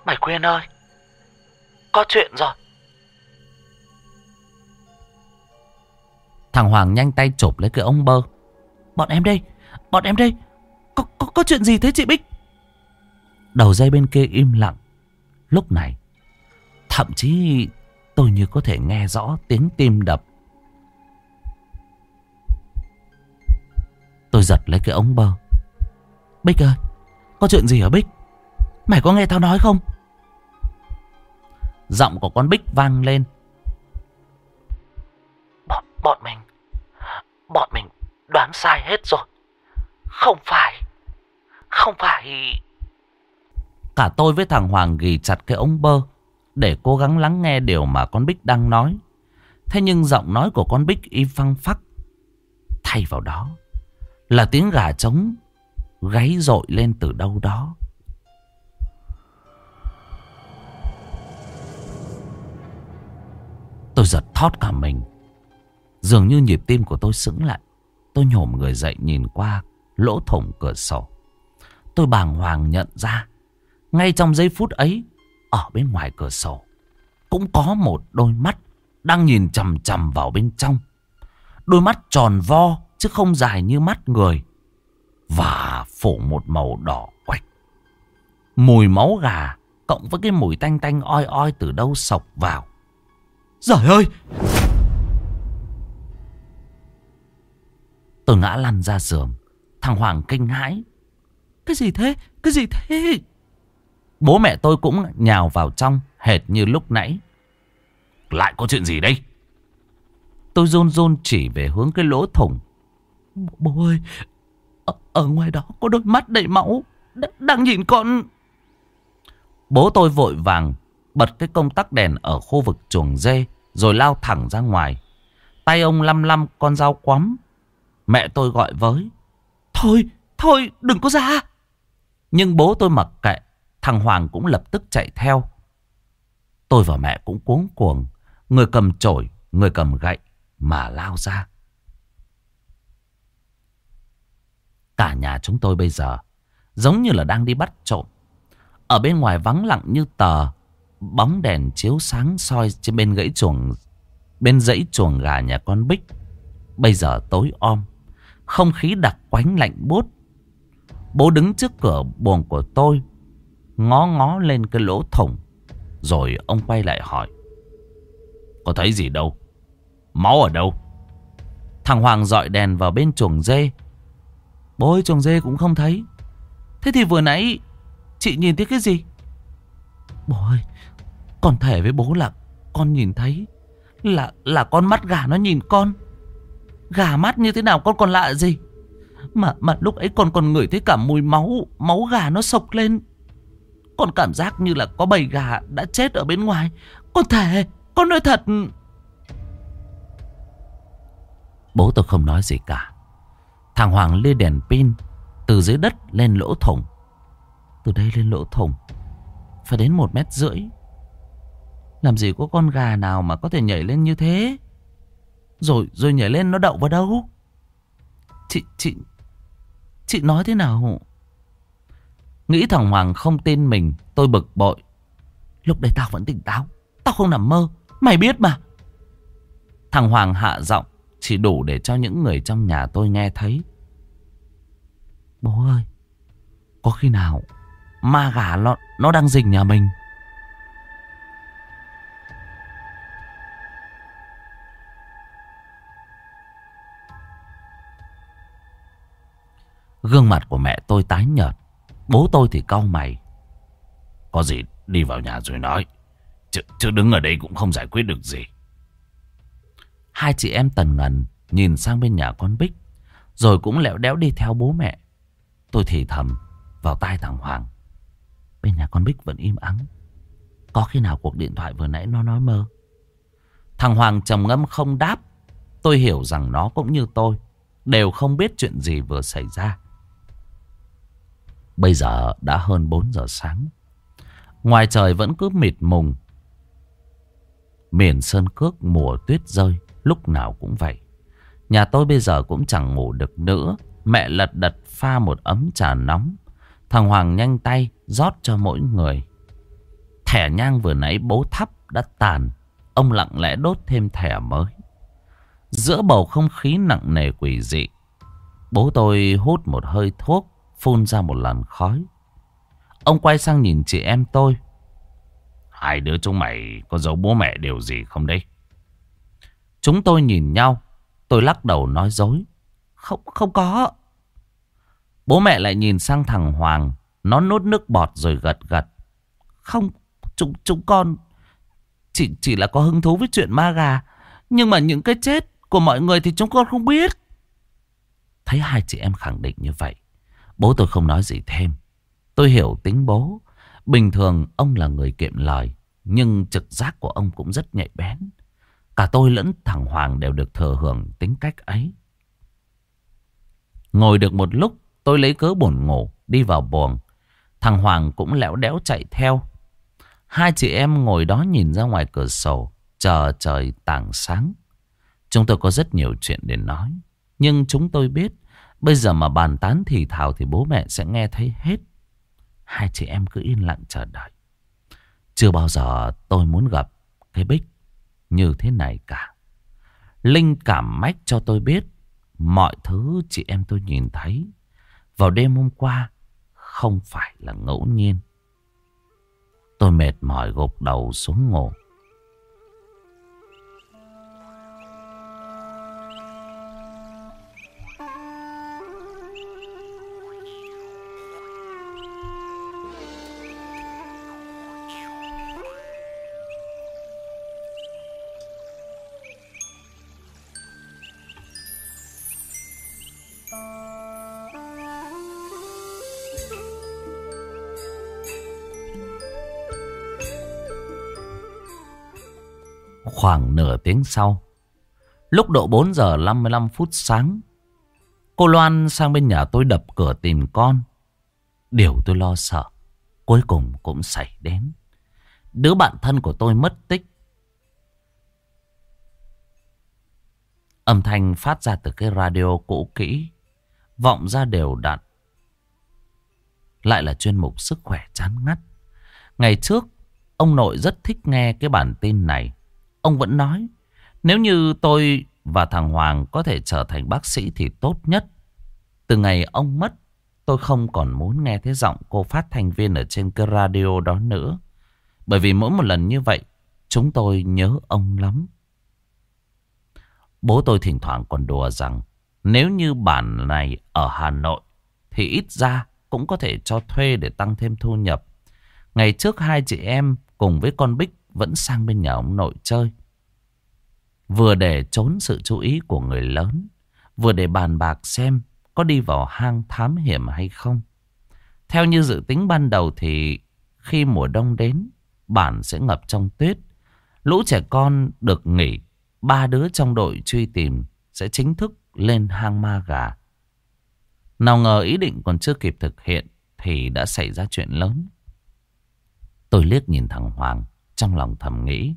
Mày Quyên ơi. Có chuyện rồi. Thằng Hoàng nhanh tay chộp lấy cái ống bơ. Bọn em đây. Bọn em đây. Có, có, có chuyện gì thế chị Bích? Đầu dây bên kia im lặng. Lúc này. Thậm chí tôi như có thể nghe rõ tiếng tim đập Tôi giật lấy cái ống bơ. Bích ơi Có chuyện gì hả Bích? Mày có nghe tao nói không? Giọng của con Bích vang lên. Bọn, bọn mình Bọn mình đoán sai hết rồi. Không phải Không phải. Cả tôi với thằng Hoàng ghi chặt cái ống bơ Để cố gắng lắng nghe điều mà con Bích đang nói. Thế nhưng giọng nói của con Bích y phăng phắc Thay vào đó là tiếng gà trống gáy dội lên từ đâu đó. Tôi giật thót cả mình. Dường như nhịp tim của tôi sững lại. Tôi nhổm người dậy nhìn qua lỗ thủng cửa sổ. Tôi bàng hoàng nhận ra. Ngay trong giây phút ấy, ở bên ngoài cửa sổ, cũng có một đôi mắt đang nhìn chầm chầm vào bên trong. Đôi mắt tròn vo, chứ không dài như mắt người. Và phủ một màu đỏ quạch. Mùi máu gà cộng với cái mùi tanh tanh oi oi từ đâu sộc vào. Giời ơi! Tôi ngã lăn ra giường. Thằng Hoàng kinh hãi. Cái gì thế? Cái gì thế? Bố mẹ tôi cũng nhào vào trong, hệt như lúc nãy. Lại có chuyện gì đây? Tôi run run chỉ về hướng cái lỗ thủng Bố ơi, ở, ở ngoài đó có đôi mắt đầy máu, đang nhìn con... Bố tôi vội vàng bật cái công tắc đèn ở khu vực chuồng dê, rồi lao thẳng ra ngoài. Tay ông lăm lăm con dao quắm. Mẹ tôi gọi với. Thôi, thôi, đừng có ra. Nhưng bố tôi mặc kệ, thằng Hoàng cũng lập tức chạy theo. Tôi và mẹ cũng cuống cuồng, người cầm chổi, người cầm gậy mà lao ra. Cả nhà chúng tôi bây giờ giống như là đang đi bắt trộm. Ở bên ngoài vắng lặng như tờ, bóng đèn chiếu sáng soi trên bên gãy chuồng, bên dãy chuồng gà nhà con Bích. Bây giờ tối om, không khí đặc quánh lạnh bút Bố đứng trước cửa buồng của tôi, ngó ngó lên cái lỗ thủng. Rồi ông quay lại hỏi. Có thấy gì đâu? Máu ở đâu? Thằng Hoàng dọi đèn vào bên chuồng dê Bố ơi dê cũng không thấy. Thế thì vừa nãy, Chị nhìn thấy cái gì? Bố ơi Con thể với bố là Con nhìn thấy Là là con mắt gà nó nhìn con. Gà mắt như thế nào con còn lạ gì? Mà mà lúc ấy con còn ngửi thấy cả mùi máu Máu gà nó sộc lên. Con cảm giác như là có bầy gà đã chết ở bên ngoài. Con thể Con nói thật. Bố tôi không nói gì cả. Thằng Hoàng lia đèn pin từ dưới đất lên lỗ thủng. Từ đây lên lỗ thủng phải đến một mét rưỡi. Làm gì có con gà nào mà có thể nhảy lên như thế? Rồi rồi nhảy lên nó đậu vào đâu? Chị chị chị nói thế nào? Nghĩ thằng Hoàng không tin mình, tôi bực bội. Lúc đấy tao vẫn tỉnh táo, tao không nằm mơ, mày biết mà. Thằng Hoàng hạ giọng chỉ đủ để cho những người trong nhà tôi nghe thấy. Bố ơi, có khi nào ma gà nó, nó đang rình nhà mình? Gương mặt của mẹ tôi tái nhợt. Bố tôi thì cau mày. Có gì đi vào nhà rồi nói. Chứ, chứ đứng ở đây cũng không giải quyết được gì. Hai chị em tần ngần nhìn sang bên nhà con Bích. Rồi cũng lẹo đéo đi theo bố mẹ. Tôi thì thầm vào tai thằng Hoàng. Bên nhà con Bích vẫn im ắng. Có khi nào cuộc điện thoại vừa nãy nó nói mơ. Thằng Hoàng trầm ngâm không đáp. Tôi hiểu rằng nó cũng như tôi. Đều không biết chuyện gì vừa xảy ra. Bây giờ đã hơn 4 giờ sáng. Ngoài trời vẫn cứ mịt mùng. Miền sơn cước mùa tuyết rơi, lúc nào cũng vậy. Nhà tôi bây giờ cũng chẳng ngủ được nữa. Mẹ lật đật pha một ấm trà nóng. Thằng Hoàng nhanh tay rót cho mỗi người. Thẻ nhang vừa nãy bố thắp đã tàn. Ông lặng lẽ đốt thêm thẻ mới. Giữa bầu không khí nặng nề quỷ dị. Bố tôi hút một hơi thuốc phun ra một làn khói. Ông quay sang nhìn chị em tôi. Hai đứa chúng mày có giấu bố mẹ điều gì không đấy? Chúng tôi nhìn nhau. Tôi lắc đầu nói dối. Không, không có. Bố mẹ lại nhìn sang thằng Hoàng. Nó nốt nước bọt rồi gật gật. Không, chúng, chúng con chỉ, chỉ là có hứng thú với chuyện ma gà. Nhưng mà những cái chết của mọi người thì chúng con không biết. Thấy hai chị em khẳng định như vậy. Bố tôi không nói gì thêm. Tôi hiểu tính bố. Bình thường ông là người kiệm lời. Nhưng trực giác của ông cũng rất nhạy bén. Cả tôi lẫn thằng Hoàng đều được thừa hưởng tính cách ấy. Ngồi được một lúc, tôi lấy cớ buồn ngủ, đi vào buồng. Thằng Hoàng cũng lẽo đẽo chạy theo. Hai chị em ngồi đó nhìn ra ngoài cửa sổ, chờ trời tảng sáng. Chúng tôi có rất nhiều chuyện để nói. Nhưng chúng tôi biết Bây giờ mà bàn tán thì thảo thì bố mẹ sẽ nghe thấy hết. Hai chị em cứ yên lặng chờ đợi. Chưa bao giờ tôi muốn gặp cái Bích như thế này cả. Linh cảm mách cho tôi biết mọi thứ chị em tôi nhìn thấy vào đêm hôm qua, không phải là ngẫu nhiên. Tôi mệt mỏi gục đầu xuống ngủ. Khoảng nửa tiếng sau. Lúc độ 4 giờ 55 phút sáng, Cô Loan sang bên nhà tôi đập cửa tìm con. Điều tôi lo sợ, Cuối cùng cũng xảy đến. Đứa bạn thân của tôi mất tích. Âm thanh phát ra từ cái radio cũ kỹ, Vọng ra đều đặn. Lại là chuyên mục sức khỏe chán ngắt. Ngày trước, Ông nội rất thích nghe cái bản tin này. Ông vẫn nói, nếu như tôi và thằng Hoàng có thể trở thành bác sĩ thì tốt nhất. Từ ngày ông mất, tôi không còn muốn nghe thấy giọng cô phát thanh viên ở trên cái radio đó nữa. Bởi vì mỗi một lần như vậy, chúng tôi nhớ ông lắm. Bố tôi thỉnh thoảng còn đùa rằng, nếu như bản này ở Hà Nội, thì ít ra cũng có thể cho thuê để tăng thêm thu nhập. Ngày trước hai chị em cùng với con Bích vẫn sang bên nhà ông nội chơi. Vừa để trốn sự chú ý của người lớn, vừa để bàn bạc xem có đi vào hang thám hiểm hay không. Theo như dự tính ban đầu thì khi mùa đông đến, bản sẽ ngập trong tuyết. Lũ trẻ con được nghỉ, ba đứa trong đội truy tìm sẽ chính thức lên hang ma gà. Nào ngờ ý định còn chưa kịp thực hiện thì đã xảy ra chuyện lớn. Tôi liếc nhìn thằng Hoàng trong lòng thầm nghĩ.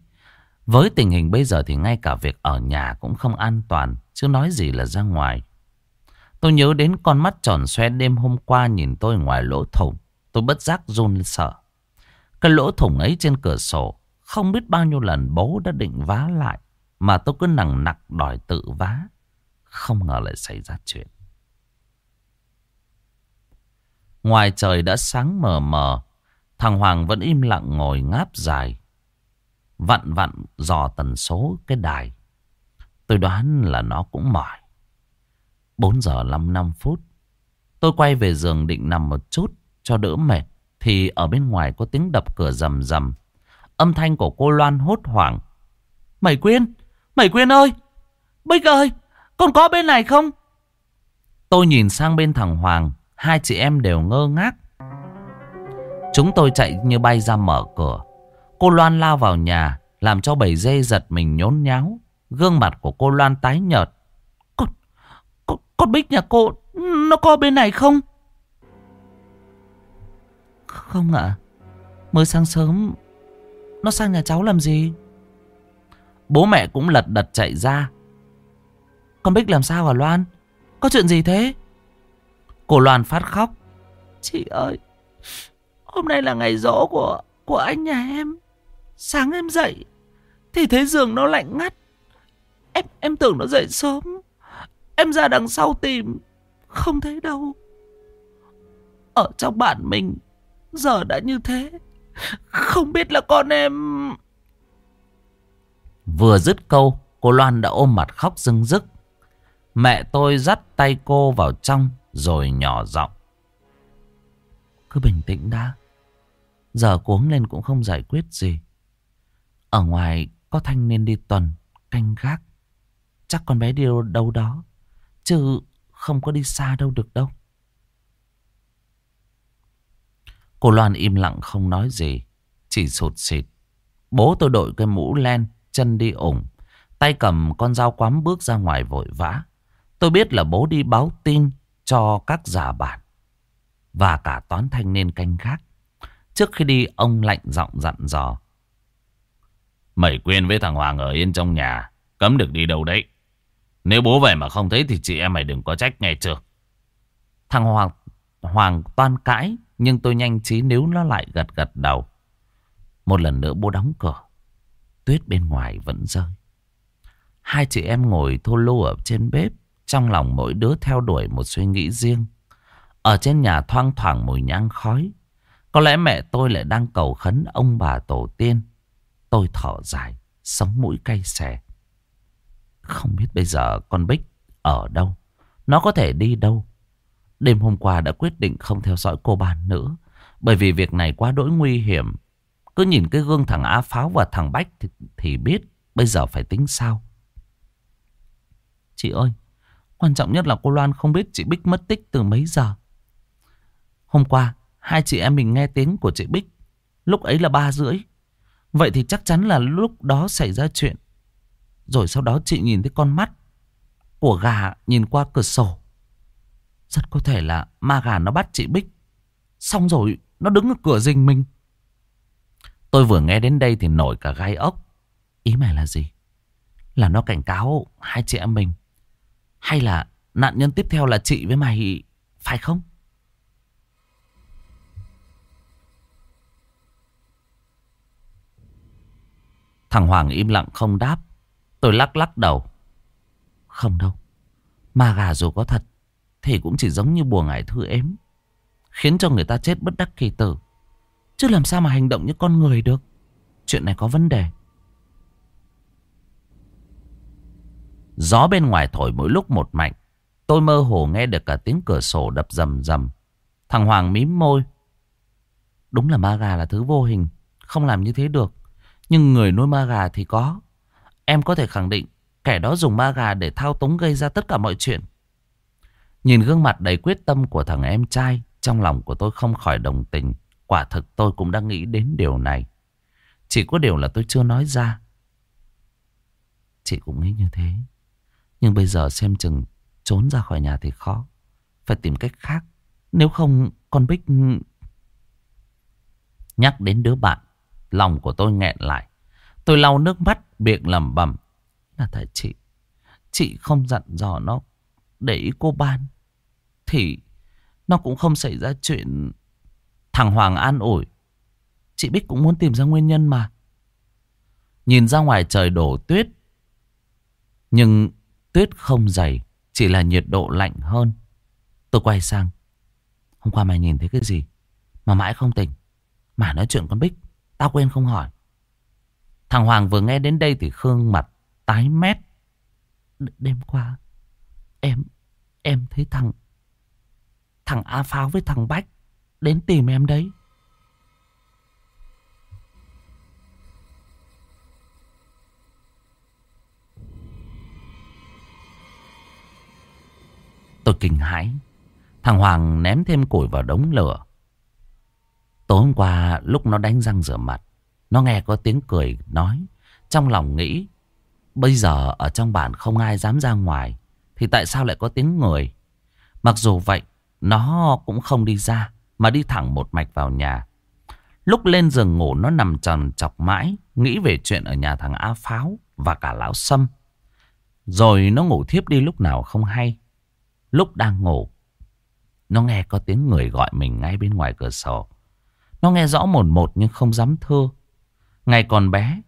Với tình hình bây giờ thì ngay cả việc ở nhà cũng không an toàn, chứ nói gì là ra ngoài. Tôi nhớ đến con mắt tròn xoe đêm hôm qua nhìn tôi ngoài lỗ thủng. Tôi bất giác run sợ. Cái lỗ thủng ấy trên cửa sổ, không biết bao nhiêu lần bố đã định vá lại. Mà tôi cứ nặng nặc đòi tự vá. Không ngờ lại xảy ra chuyện. Ngoài trời đã sáng mờ mờ. Thằng Hoàng vẫn im lặng ngồi ngáp dài. Vặn vặn dò tần số cái đài. Tôi đoán là nó cũng mỏi. 4 giờ 55 phút. Tôi quay về giường định nằm một chút cho đỡ mệt. Thì ở bên ngoài có tiếng đập cửa rầm rầm. Âm thanh của cô Loan hốt hoảng. Mày Quyên! Mày Quyên ơi! Bích ơi! Con có bên này không? Tôi nhìn sang bên thằng Hoàng. Hai chị em đều ngơ ngác. Chúng tôi chạy như bay ra mở cửa. Cô Loan lao vào nhà. Làm cho bầy dê giật mình nhốn nháo. Gương mặt của cô Loan tái nhợt. Con, con, con Bích nhà cô Nó có bên này không? Không ạ Mới sáng sớm Nó sang nhà cháu làm gì Bố mẹ cũng lật đật chạy ra Con Bích làm sao hả Loan Có chuyện gì thế Cô Loan phát khóc Chị ơi Hôm nay là ngày rỗ của của anh nhà em Sáng em dậy, Thì thấy giường nó lạnh ngắt. Em em tưởng nó dậy sớm. Em ra đằng sau tìm, Không thấy đâu. Ở trong bản mình, Giờ đã như thế. Không biết là con em Vừa dứt câu, Cô Loan đã ôm mặt khóc rưng rức. Mẹ tôi dắt tay cô vào trong, Rồi nhỏ giọng. Cứ bình tĩnh đã. Giờ cuống lên cũng không giải quyết gì. Ở ngoài có thanh niên đi tuần Canh gác Chắc con bé đi đâu đó Chứ không có đi xa đâu được đâu Cô Loan im lặng không nói gì. Chỉ sụt xịt. Bố tôi đội cái mũ len, chân đi ủng. Tay cầm con dao quắm bước ra ngoài vội vã. Tôi biết là bố đi báo tin cho các già bản. Và cả toán thanh niên canh gác. Trước khi đi ông lạnh giọng dặn dò. Mày quên với thằng Hoàng ở yên trong nhà. Cấm được đi đâu đấy. Nếu bố về mà không thấy thì chị em mày đừng có trách nghe chưa. Thằng Hoàng, Hoàng toan cãi nhưng tôi nhanh trí nếu nó lại gật gật đầu. Một lần nữa bố đóng cửa. Tuyết bên ngoài vẫn rơi. Hai chị em ngồi thô lô ở trên bếp. Trong lòng mỗi đứa theo đuổi một suy nghĩ riêng. Ở trên nhà thoang thoảng mùi nhang khói. Có lẽ mẹ tôi lại đang cầu khấn ông bà tổ tiên. Tôi thở dài, sống mũi cay xè. Không biết bây giờ con Bích ở đâu. Nó có thể đi đâu. Đêm hôm qua đã quyết định không theo dõi cô bạn nữa. Bởi vì việc này quá đỗi nguy hiểm. Cứ nhìn cái gương thằng Á Pháo và thằng Bách thì, thì biết bây giờ phải tính sao. Chị ơi, quan trọng nhất là cô Loan không biết chị Bích mất tích từ mấy giờ. Hôm qua, hai chị em mình nghe tiếng của chị Bích. Lúc ấy là ba rưỡi. Vậy thì chắc chắn là lúc đó xảy ra chuyện. Rồi sau đó chị nhìn thấy con mắt của gà nhìn qua cửa sổ. Rất có thể là ma gà nó bắt chị Bích. Xong rồi nó đứng ở cửa rình mình. Tôi vừa nghe đến đây thì nổi cả gai ốc. Ý mày là gì? Là nó cảnh cáo hai chị em mình. Hay là nạn nhân tiếp theo là chị với mày, phải không? Thằng Hoàng im lặng không đáp. Tôi lắc lắc đầu. Không đâu. Ma gà dù có thật, thì cũng chỉ giống như bùa ngải thư ếm. Khiến cho người ta chết bất đắc kỳ tử. Chứ làm sao mà hành động như con người được. Chuyện này có vấn đề. Gió bên ngoài thổi mỗi lúc một mạnh. Tôi mơ hồ nghe được cả tiếng cửa sổ đập rầm rầm. Thằng Hoàng mím môi. Đúng là ma gà là thứ vô hình. Không làm như thế được. Nhưng người nuôi ma gà thì có. Em có thể khẳng định kẻ đó dùng ma gà để thao túng gây ra tất cả mọi chuyện. Nhìn gương mặt đầy quyết tâm của thằng em trai, trong lòng của tôi không khỏi đồng tình. Quả thực tôi cũng đang nghĩ đến điều này. Chỉ có điều là tôi chưa nói ra. Chị cũng nghĩ như thế. Nhưng bây giờ xem chừng trốn ra khỏi nhà thì khó. Phải tìm cách khác. Nếu không con Bích... Nhắc đến đứa bạn, lòng của tôi nghẹn lại. Tôi lau nước mắt, miệng lẩm bẩm Là tại chị, chị không dặn dò nó để ý cô ban. Thì nó cũng không xảy ra chuyện thằng Hoàng an ủi. Chị Bích cũng muốn tìm ra nguyên nhân mà. Nhìn ra ngoài trời đổ tuyết. Nhưng tuyết không dày, chỉ là nhiệt độ lạnh hơn. Tôi quay sang. Hôm qua mày nhìn thấy cái gì? Mà mãi không tỉnh. Mà nói chuyện con Bích. Tao quên không hỏi. Thằng Hoàng vừa nghe đến đây thì Khương mặt tái mét. Đêm qua, em, em thấy thằng, thằng A Pháo với thằng Bách đến tìm em đấy. Tôi kinh hãi. Thằng Hoàng ném thêm củi vào đống lửa. Tối hôm qua lúc nó đánh răng rửa mặt. Nó nghe có tiếng cười nói. Trong lòng nghĩ. Bây giờ ở trong bản không ai dám ra ngoài. Thì tại sao lại có tiếng người? Mặc dù vậy. Nó cũng không đi ra. Mà đi thẳng một mạch vào nhà. Lúc lên giường ngủ nó nằm tròn chọc mãi. Nghĩ về chuyện ở nhà thằng A Pháo. Và cả lão Sâm. Rồi nó ngủ thiếp đi lúc nào không hay. Lúc đang ngủ, nó nghe có tiếng người gọi mình ngay bên ngoài cửa sổ. Nó nghe rõ một một nhưng không dám thưa. Ngày còn bé,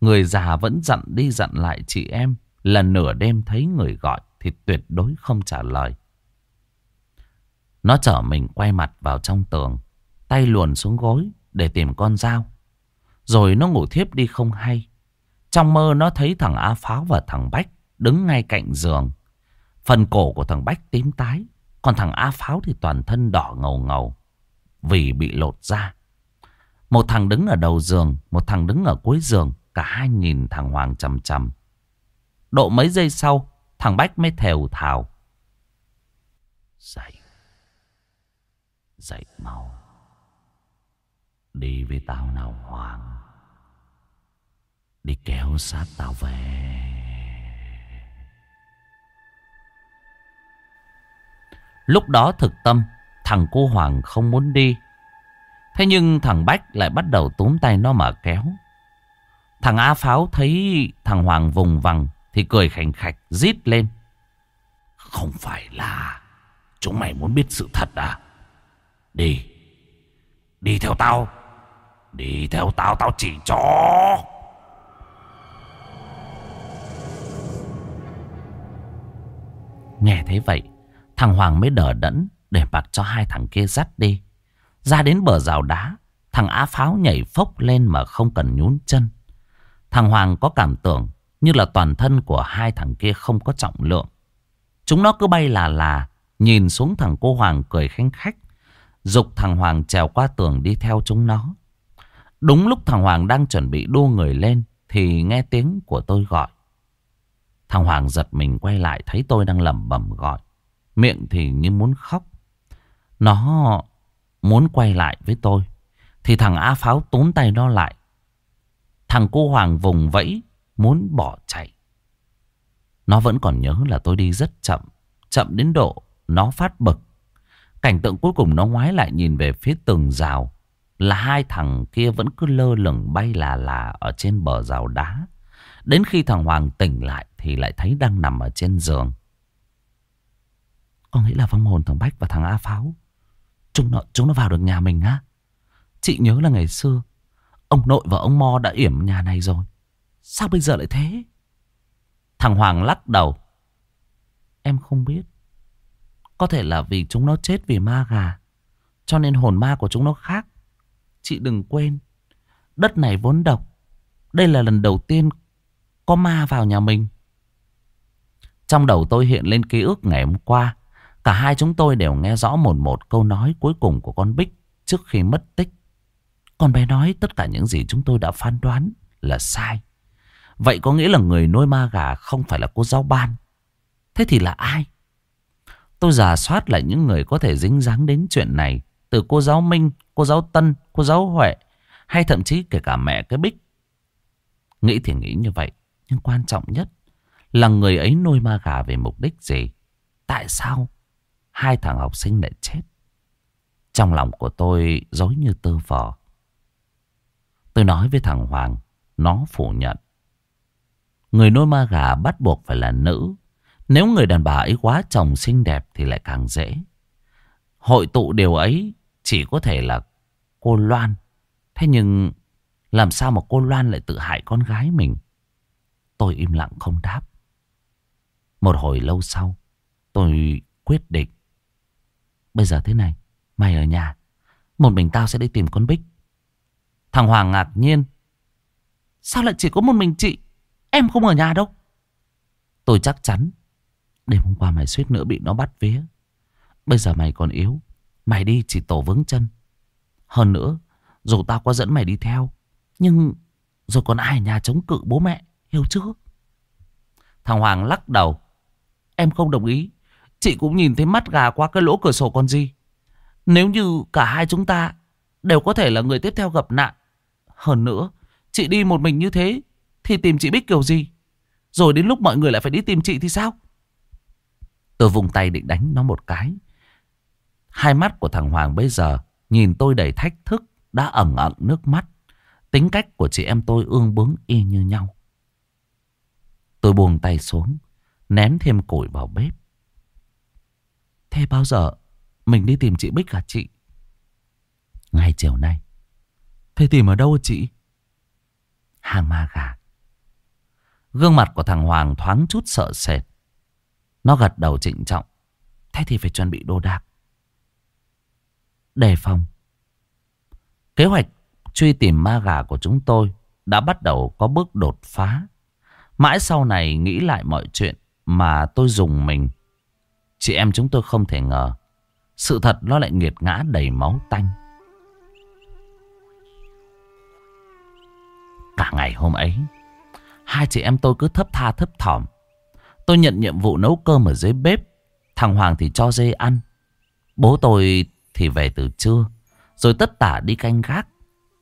người già vẫn dặn đi dặn lại chị em. là nửa đêm thấy người gọi thì tuyệt đối không trả lời. Nó chở mình quay mặt vào trong tường, tay luồn xuống gối để tìm con dao. Rồi nó ngủ thiếp đi không hay. Trong mơ nó thấy thằng A Pháo và thằng Bách đứng ngay cạnh giường. Phần cổ của thằng Bách tím tái. Còn thằng A Pháo thì toàn thân đỏ ngầu ngầu. Vì bị lột da. Một thằng đứng ở đầu giường. Một thằng đứng ở cuối giường. Cả hai nhìn thằng Hoàng chầm chầm. Độ mấy giây sau. Thằng Bách mới thèo thào. Dậy. Dậy mau. Đi với tao nào Hoàng. Đi kéo sát tao về. Lúc đó thực tâm, thằng cô Hoàng không muốn đi. Thế nhưng thằng Bách lại bắt đầu túm tay nó mà kéo. Thằng A Pháo thấy thằng Hoàng vùng vằng thì cười khảnh khạch rít lên. Không phải là chúng mày muốn biết sự thật à? Đi, đi theo tao, đi theo tao tao chỉ cho. Nghe thấy vậy Thằng Hoàng mới đỡ đẫn để mặc cho hai thằng kia dắt đi. Ra đến bờ rào đá, thằng Á Pháo nhảy phốc lên mà không cần nhún chân. Thằng Hoàng có cảm tưởng như là toàn thân của hai thằng kia không có trọng lượng. Chúng nó cứ bay là là, nhìn xuống thằng cô Hoàng cười khanh khách. Dục thằng Hoàng trèo qua tường đi theo chúng nó. Đúng lúc thằng Hoàng đang chuẩn bị đua người lên thì nghe tiếng của tôi gọi. Thằng Hoàng giật mình quay lại thấy tôi đang lẩm bẩm gọi. Miệng thì như muốn khóc. Nó muốn quay lại với tôi. Thì thằng A Pháo tốn tay nó lại. Thằng cô Hoàng vùng vẫy muốn bỏ chạy. Nó vẫn còn nhớ là tôi đi rất chậm. Chậm đến độ nó phát bực. Cảnh tượng cuối cùng nó ngoái lại nhìn về phía tường rào. Là hai thằng kia vẫn cứ lơ lửng bay là là ở trên bờ rào đá. Đến khi thằng Hoàng tỉnh lại thì lại thấy đang nằm ở trên giường. Có nghĩa là vong hồn thằng Bách và thằng A Pháo Chúng nó, chúng nó vào được nhà mình á. Chị nhớ là ngày xưa Ông nội và ông Mo đã yểm nhà này rồi. Sao bây giờ lại thế? Thằng Hoàng lắc đầu. Em không biết. Có thể là vì chúng nó chết vì ma gà Cho nên hồn ma của chúng nó khác. Chị đừng quên Đất này vốn độc. Đây là lần đầu tiên Có ma vào nhà mình. Trong đầu tôi hiện lên ký ức ngày hôm qua Cả hai chúng tôi đều nghe rõ một một câu nói cuối cùng của con Bích trước khi mất tích. Con bé nói tất cả những gì chúng tôi đã phán đoán là sai. Vậy có nghĩa là người nuôi ma gà không phải là cô giáo ban. Thế thì là ai? Tôi giả soát lại những người có thể dính dáng đến chuyện này. Từ cô giáo Minh, cô giáo Tân, cô giáo Huệ. Hay thậm chí kể cả mẹ cái Bích. Nghĩ thì nghĩ như vậy. Nhưng quan trọng nhất là người ấy nuôi ma gà về mục đích gì? Tại sao hai thằng học sinh lại chết? Trong lòng của tôi dối như tơ vò. Tôi nói với thằng Hoàng, nó phủ nhận. Người nuôi ma gà bắt buộc phải là nữ. Nếu người đàn bà ấy quá chồng xinh đẹp thì lại càng dễ. Hội tụ điều ấy chỉ có thể là cô Loan. Thế nhưng làm sao mà cô Loan lại tự hại con gái mình? Tôi im lặng không đáp. Một hồi lâu sau, tôi quyết định. Bây giờ thế này, mày ở nhà. Một mình tao sẽ đi tìm con Bích. Thằng Hoàng ngạc nhiên. Sao lại chỉ có một mình chị? Em không ở nhà đâu. Tôi chắc chắn. Đêm hôm qua mày suýt nữa bị nó bắt vía. Bây giờ mày còn yếu. Mày đi chỉ tổ vướng chân. Hơn nữa, dù tao có dẫn mày đi theo. Nhưng rồi còn ai nhà chống cự bố mẹ. Hiểu chưa? Thằng Hoàng lắc đầu. Em không đồng ý. Chị cũng nhìn thấy mắt gà qua cái lỗ cửa sổ còn gì. Nếu như cả hai chúng ta đều có thể là người tiếp theo gặp nạn. Hơn nữa, chị đi một mình như thế thì tìm chị Bích kiểu gì? Rồi đến lúc mọi người lại phải đi tìm chị thì sao? Tôi vùng tay định đánh nó một cái. Hai mắt của thằng Hoàng bây giờ nhìn tôi đầy thách thức, đã ẩn ẩn nước mắt. Tính cách của chị em tôi ương bướng y như nhau. Tôi buông tay xuống, ném thêm củi vào bếp. Thế bao giờ mình đi tìm chị Bích hả chị? Ngay chiều nay. Thế tìm ở đâu chị? Hàng ma gà. Gương mặt của thằng Hoàng thoáng chút sợ sệt. Nó gật đầu trịnh trọng. Thế thì phải chuẩn bị đồ đạc. Đề phòng. Kế hoạch truy tìm ma gà của chúng tôi đã bắt đầu có bước đột phá. Mãi sau này nghĩ lại mọi chuyện mà tôi dùng mình. Chị em chúng tôi không thể ngờ. Sự thật nó lại nghiệt ngã đầy máu tanh. Cả ngày hôm ấy, hai chị em tôi cứ thấp tha thấp thỏm. Tôi nhận nhiệm vụ nấu cơm ở dưới bếp. Thằng Hoàng thì cho dê ăn. Bố tôi thì về từ trưa. Rồi tất tả đi canh gác.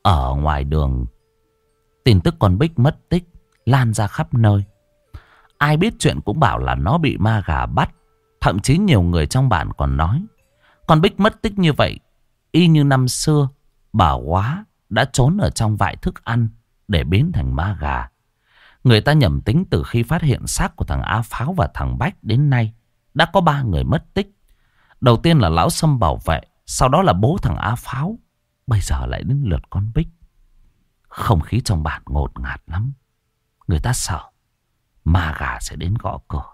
Ở ngoài đường. Tin tức con Bích mất tích. Lan ra khắp nơi. Ai biết chuyện cũng bảo là nó bị ma gà bắt. Thậm chí nhiều người trong bản còn nói. Con Bích mất tích như vậy. Y như năm xưa. Bà quá đã trốn ở trong vại thức ăn. Để biến thành ma gà. Người ta nhầm tính từ khi phát hiện xác của thằng Á Pháo và thằng Bách đến nay. Đã có ba người mất tích. Đầu tiên là Lão Sâm bảo vệ. Sau đó là bố thằng Á Pháo. Bây giờ lại đến lượt con Bích. Không khí trong bản ngột ngạt lắm. Người ta sợ. Ma gà sẽ đến gõ cửa.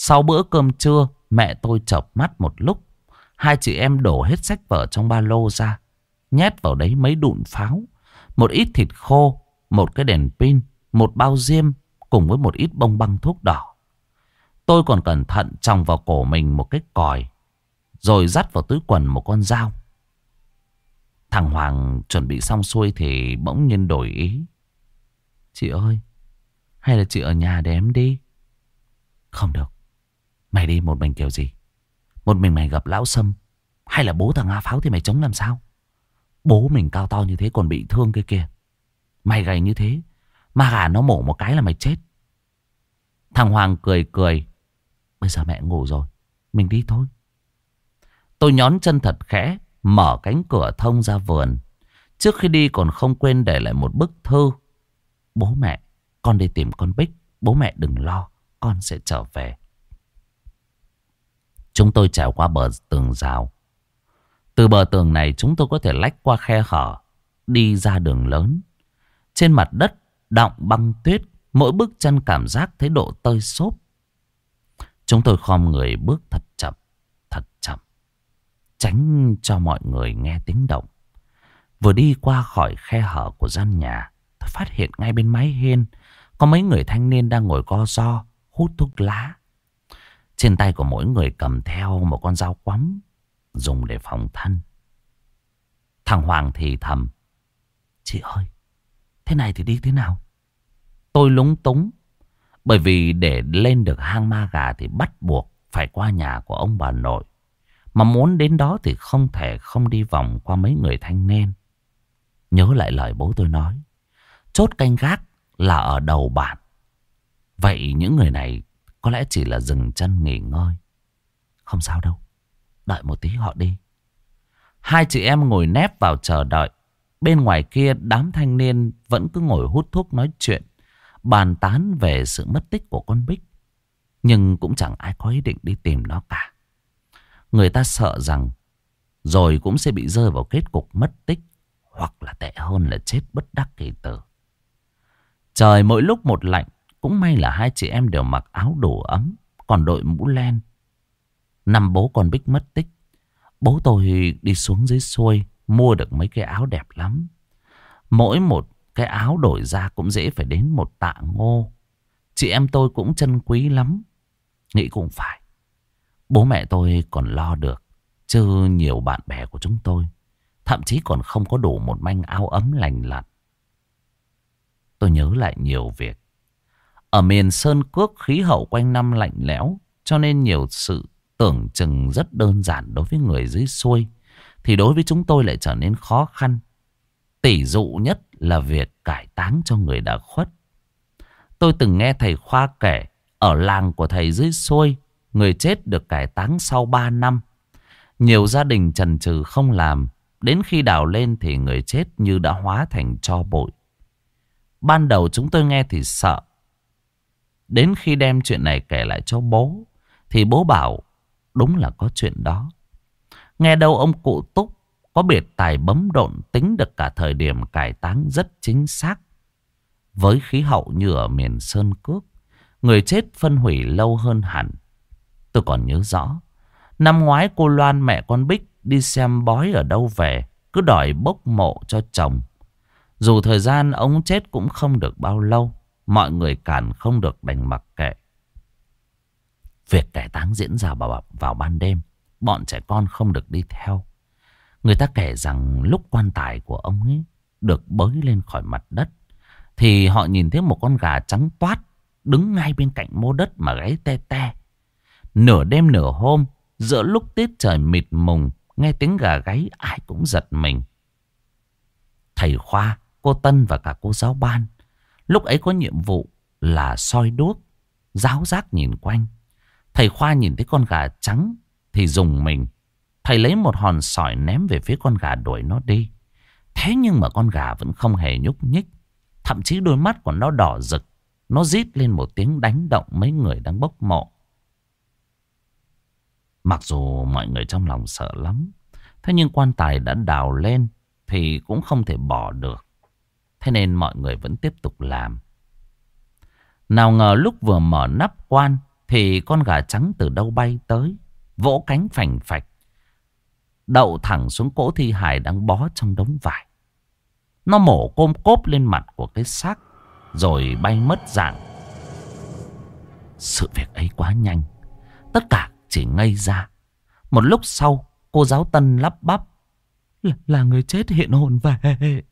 Sau bữa cơm trưa, mẹ tôi chợp mắt một lúc. Hai chị em đổ hết sách vở trong ba lô ra. Nhét vào đấy mấy đụn pháo. Một ít thịt khô một cái đèn pin, một bao diêm cùng với một ít bông băng thuốc đỏ. Tôi còn cẩn thận tròng vào cổ mình một cái còi, rồi dắt vào túi quần một con dao. Thằng Hoàng chuẩn bị xong xuôi thì bỗng nhiên đổi ý. Chị ơi, hay là chị ở nhà để em đi? Không được. Mày đi, một mình kiểu gì? Một mình mày gặp lão Sâm hay là bố thằng A Pháo thì mày chống làm sao? Bố mình cao to như thế còn bị thương kia kìa. Mày gầy như thế mà gà nó mổ một cái là mày chết Thằng Hoàng cười cười, Bây giờ mẹ ngủ rồi, Mình đi thôi Tôi nhón chân thật khẽ, Mở cánh cửa thông ra vườn Trước khi đi còn không quên để lại một bức thư Bố mẹ, Con đi tìm con Bích, Bố mẹ đừng lo, Con sẽ trở về Chúng tôi trèo qua bờ tường rào Từ bờ tường này chúng tôi có thể lách qua khe hở Đi ra đường lớn trên mặt đất đọng băng tuyết, mỗi bước chân cảm giác thấy độ tơi xốp. Chúng tôi khom người bước thật chậm, thật chậm. Tránh cho mọi người nghe tiếng động. Vừa đi qua khỏi khe hở của gian nhà, tôi phát hiện ngay bên mái hiên có mấy người thanh niên đang ngồi co ro, hút thuốc lá. Trên tay của mỗi người cầm theo một con dao quắm, dùng để phòng thân. Thằng Hoàng thì thầm. Chị ơi, Thế này thì đi thế nào? Tôi lúng túng. Bởi vì để lên được hang ma gà thì bắt buộc phải qua nhà của ông bà nội. Mà muốn đến đó thì không thể không đi vòng qua mấy người thanh niên. Nhớ lại lời bố tôi nói. Chốt canh gác là ở đầu bản. Vậy những người này có lẽ chỉ là dừng chân nghỉ ngơi. Không sao đâu. Đợi một tí họ đi. Hai chị em ngồi nép vào chờ đợi. Bên ngoài kia đám thanh niên vẫn cứ ngồi hút thuốc nói chuyện. Bàn tán về sự mất tích của con Bích. Nhưng cũng chẳng ai có ý định đi tìm nó cả. Người ta sợ rằng rồi cũng sẽ bị rơi vào kết cục mất tích hoặc là tệ hơn là chết bất đắc kỳ tử. Trời mỗi lúc một lạnh, cũng may là hai chị em đều mặc áo đủ ấm, còn đội mũ len. Năm bố con Bích mất tích, bố tôi đi xuống dưới xuôi mua được mấy cái áo đẹp lắm. Mỗi một cái áo đổi ra cũng dễ phải đến một tạ ngô. Chị em tôi cũng chân quý lắm. Nghĩ cũng phải. Bố mẹ tôi còn lo được. Chứ nhiều bạn bè của chúng tôi Thậm chí còn không có đủ một manh áo ấm lành lặn Tôi nhớ lại nhiều việc ở miền Sơn Cước khí hậu quanh năm lạnh lẽo, Cho nên nhiều sự tưởng chừng rất đơn giản đối với người dưới xuôi, Thì đối với chúng tôi lại trở nên khó khăn Tỷ dụ nhất là việc cải táng cho người đã khuất Tôi từng nghe thầy Khoa kể, Ở làng của thầy dưới xuôi, Người chết được cải táng sau 3 năm nhiều gia đình trần trừ không làm. Đến khi đào lên thì người chết như đã hóa thành cho bụi. Ban đầu chúng tôi nghe thì sợ. Đến khi đem chuyện này kể lại cho bố. Thì bố bảo đúng là có chuyện đó. Nghe đâu ông cụ Túc có biệt tài bấm độn tính được cả thời điểm cải táng rất chính xác. Với khí hậu như ở miền Sơn Cước, người chết phân hủy lâu hơn hẳn. Tôi còn nhớ rõ, Năm ngoái cô Loan mẹ con Bích đi xem bói ở đâu về. Cứ đòi bốc mộ cho chồng. Dù thời gian ông chết cũng không được bao lâu. Mọi người cản không được đành mặc kệ. Việc cải táng diễn ra vào, vào ban đêm. Bọn trẻ con không được đi theo. Người ta kể rằng lúc quan tài của ông ấy được bới lên khỏi mặt đất. Thì họ nhìn thấy một con gà trắng toát đứng ngay bên cạnh mô đất mà gáy te te. Nửa đêm nửa hôm Giữa lúc tiết trời mịt mùng, nghe tiếng gà gáy ai cũng giật mình. Thầy Khoa, cô Tân và cả cô giáo ban, lúc ấy có nhiệm vụ là soi đuốc, giáo giác nhìn quanh. Thầy Khoa nhìn thấy con gà trắng thì dùng mình. Thầy lấy một hòn sỏi ném về phía con gà đuổi nó đi. Thế nhưng mà con gà vẫn không hề nhúc nhích. Thậm chí đôi mắt của nó đỏ rực. Nó rít lên một tiếng đánh động mấy người đang bốc mộ. Mặc dù mọi người trong lòng sợ lắm. Thế nhưng quan tài đã đào lên thì cũng không thể bỏ được. Thế nên mọi người vẫn tiếp tục làm. Nào ngờ lúc vừa mở nắp quan thì con gà trắng từ đâu bay tới. Vỗ cánh phành phạch. Đậu thẳng xuống cỗ thi hài đang bó trong đống vải. Nó mổ côm cốp lên mặt của cái xác rồi bay mất dạng. Sự việc ấy quá nhanh. Tất cả chỉ ngây ra. Một lúc sau, cô giáo Tân lắp bắp. Là, là người chết hiện hồn về.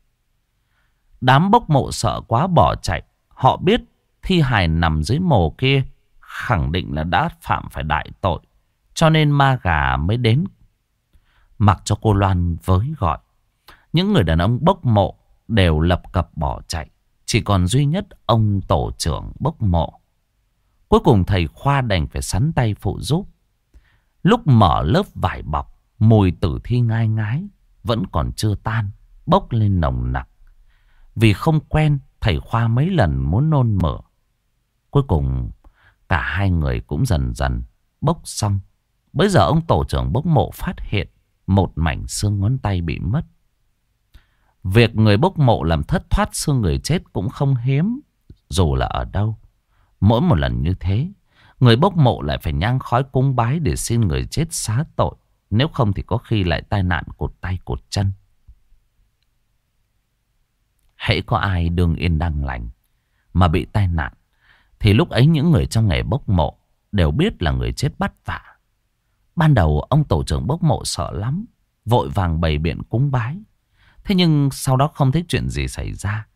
Đám bốc mộ sợ quá bỏ chạy. Họ biết thi hài nằm dưới mồ kia khẳng định là đã phạm phải đại tội. Cho nên ma gà mới đến. Mặc cho cô Loan với gọi. Những người đàn ông bốc mộ đều lập cập bỏ chạy. Chỉ còn duy nhất ông tổ trưởng bốc mộ. Cuối cùng thầy Khoa đành phải sắn tay phụ giúp. Lúc mở lớp vải bọc, mùi tử thi ngai ngái vẫn còn chưa tan, bốc lên nồng nặc. Vì không quen, thầy Khoa mấy lần muốn nôn mửa. Cuối cùng, cả hai người cũng dần dần bốc xong. Bây giờ ông tổ trưởng bốc mộ phát hiện một mảnh xương ngón tay bị mất. Việc người bốc mộ làm thất thoát xương người chết cũng không hiếm, dù là ở đâu. Mỗi một lần như thế, Người bốc mộ lại phải nhang khói cúng bái để xin người chết xá tội. Nếu không thì có khi lại tai nạn cột tay cột chân. Hãy có ai đương yên đang lành mà bị tai nạn. Thì lúc ấy những người trong nghề bốc mộ đều biết là người chết bắt vả. Ban đầu ông tổ trưởng bốc mộ sợ lắm. Vội vàng bày biện cúng bái. Thế nhưng sau đó không thấy chuyện gì xảy ra.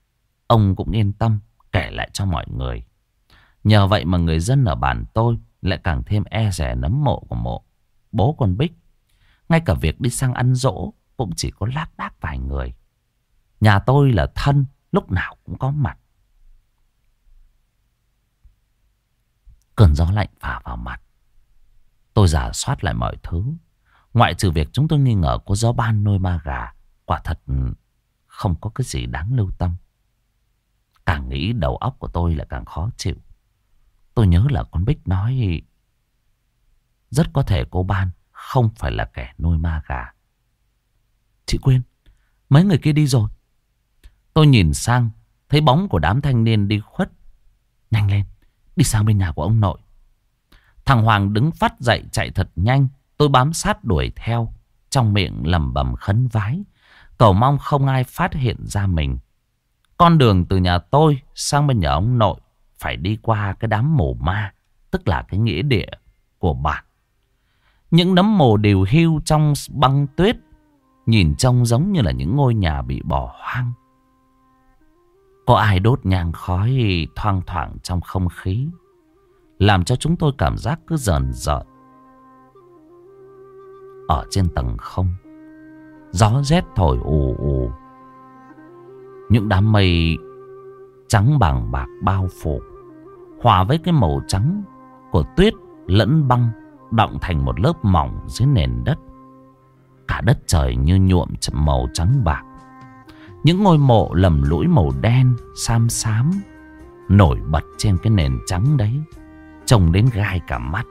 Ông cũng yên tâm kể lại cho mọi người. Nhờ vậy mà người dân ở bản tôi lại càng thêm e rẻ nấm mộ của mộ. Bố con Bích. Ngay cả việc đi sang ăn dỗ cũng chỉ có lác đác vài người. Nhà tôi là thân, lúc nào cũng có mặt. Cơn gió lạnh phả vào mặt. Tôi giả soát lại mọi thứ. Ngoại trừ việc chúng tôi nghi ngờ có gió ban nuôi ma gà. Quả thật ừ, không có cái gì đáng lưu tâm. Càng nghĩ đầu óc của tôi lại càng khó chịu. Tôi nhớ là con Bích nói rất có thể cô Ban không phải là kẻ nuôi ma gà. Chị Quyên, mấy người kia đi rồi. Tôi nhìn sang, thấy bóng của đám thanh niên đi khuất. Nhanh lên, đi sang bên nhà của ông nội. Thằng Hoàng đứng phát dậy chạy thật nhanh. Tôi bám sát đuổi theo, trong miệng lẩm bẩm khấn vái. Cầu mong không ai phát hiện ra mình. Con đường từ nhà tôi sang bên nhà ông nội phải đi qua cái đám mồ ma, tức là cái nghĩa địa của bản. Những nấm mồ đều hưu trong băng tuyết, nhìn trông giống như là những ngôi nhà bị bỏ hoang. Có ai đốt nhang khói thoang thoảng trong không khí, làm cho chúng tôi cảm giác cứ rờn rợn. Ở trên tầng không, gió rét thổi ù ù. Những đám mây trắng bằng bạc bao phủ hòa với cái màu trắng của tuyết lẫn băng động thành một lớp mỏng dưới nền đất. Cả đất trời như nhuộm màu trắng bạc. Những ngôi mộ lầm lũi màu đen, xám xám, nổi bật trên cái nền trắng đấy, trông đến gai cả mắt.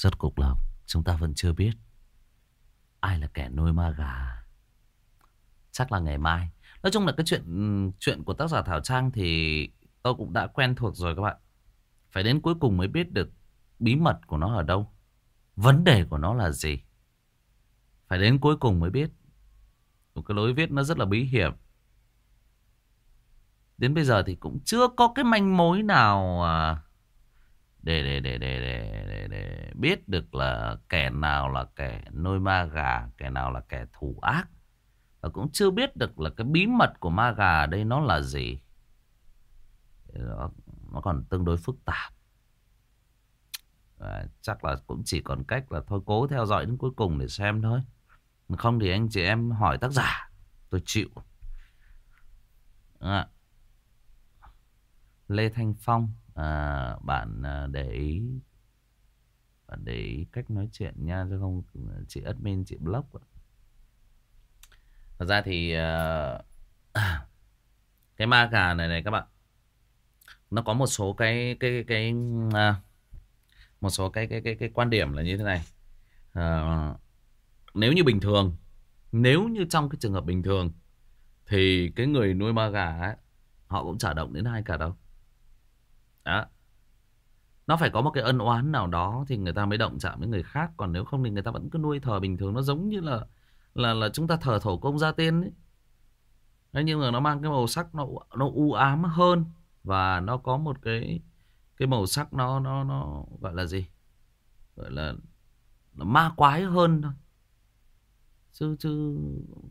Rất cục lòng Chúng ta vẫn chưa biết Ai là kẻ nuôi ma gà. Chắc là ngày mai. Nói chung là cái chuyện ừ, chuyện của tác giả Thảo Trang Thì tôi cũng đã quen thuộc rồi các bạn. Phải đến cuối cùng mới biết được Bí mật của nó ở đâu Vấn đề của nó là gì. Phải đến cuối cùng mới biết. Một cái lối viết nó rất là bí hiểm. Đến bây giờ thì cũng chưa có cái manh mối nào à, để để để để để để, để biết được là kẻ nào là kẻ nuôi ma gà, kẻ nào là kẻ thủ ác. Và cũng chưa biết được là cái bí mật của ma gà ở đây nó là gì. Nó, nó còn tương đối phức tạp. Và chắc là cũng chỉ còn cách là thôi cố theo dõi đến cuối cùng để xem thôi. Không thì anh chị em hỏi tác giả. Tôi chịu. À. Lê Thanh Phong à, bạn à, để ý. Bạn để ý cách nói chuyện nha chứ không à, chị admin chị block thật ra thì uh, cái ma gà này này các bạn nó có một số cái cái cái uh, một số cái cái cái cái quan điểm là như thế này. Uh, nếu như bình thường nếu như trong cái trường hợp bình thường thì cái người nuôi ma gà ấy, họ cũng trả động đến hai cả đâu đó. Nó phải có một cái ân oán nào đó thì người ta mới động chạm với người khác. Còn nếu không thì người ta vẫn cứ nuôi thờ bình thường. Nó giống như là là là chúng ta thờ thổ công gia tiên ấy. Đấy, nhưng mà nó mang cái màu sắc nó nó u ám hơn và nó có một cái cái màu sắc nó nó nó gọi là gì gọi là nó ma quái hơn thôi chứ chứ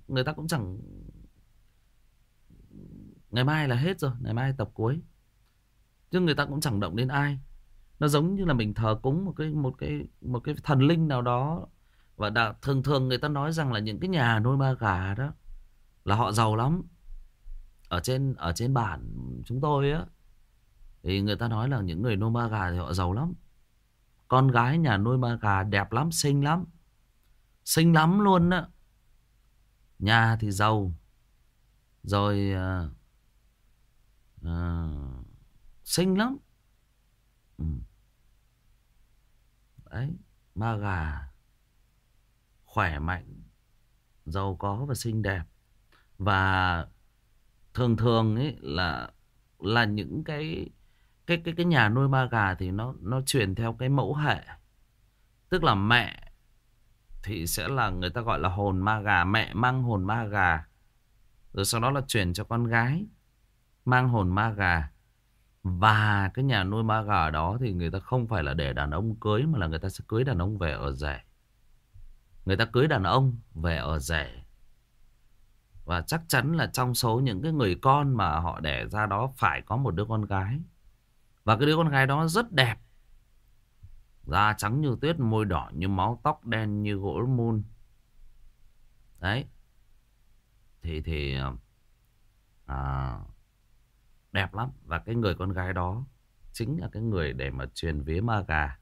người ta cũng chẳng ngày mai là hết rồi ngày mai tập cuối chứ người ta cũng chẳng động đến ai. Nó giống như là mình thờ cúng một cái một cái một cái thần linh nào đó. Và đã, thường thường người ta nói rằng là những cái nhà nuôi ma gà đó là họ giàu lắm. Ở trên ở trên bản chúng tôi á thì người ta nói là những người nuôi ma gà thì họ giàu lắm. Con gái nhà nuôi ma gà đẹp lắm xinh lắm. Xinh lắm luôn á. Nhà thì giàu. Rồi uh, uh, xinh lắm. Ừ. đấy ma gà khỏe mạnh giàu có và xinh đẹp. Và thường thường ấy là là những cái cái cái cái nhà nuôi ma gà thì nó nó truyền theo cái mẫu hệ. Tức là mẹ thì sẽ là người ta gọi là hồn ma gà mẹ mang hồn ma gà. Rồi sau đó là truyền cho con gái mang hồn ma gà và cái nhà nuôi ma gà đó thì người ta không phải là để đàn ông cưới mà là người ta sẽ cưới đàn ông về ở rể người ta cưới đàn ông về ở rể và chắc chắn là trong số những cái người con mà họ đẻ ra đó phải có một đứa con gái và cái đứa con gái đó rất đẹp Da trắng như tuyết, môi đỏ như máu, tóc đen như gỗ mun. Đấy. Thì thì à, à đẹp lắm và cái người con gái đó chính là cái người để mà truyền vía ma gà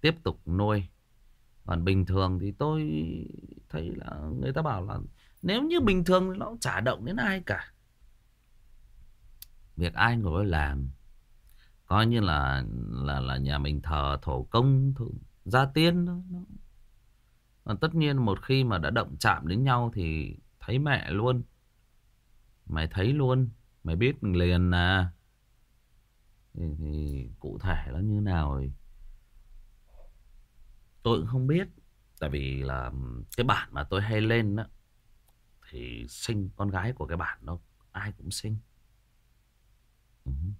tiếp tục nuôi. Còn bình thường thì tôi thấy là người ta bảo là nếu như bình thường thì nó cũng chả động đến ai cả. Việc ai ngồi làm coi như là là là nhà mình thờ thổ công thổ, gia tiên thôi nó. tất nhiên một khi mà đã động chạm đến nhau thì thấy mẹ luôn mày thấy luôn mày biết mình liền à thì, thì cụ thể nó như nào rồi tôi cũng không biết tại vì là cái bản mà tôi hay lên đó thì sinh con gái của cái bản nó ai cũng sinh uh-huh.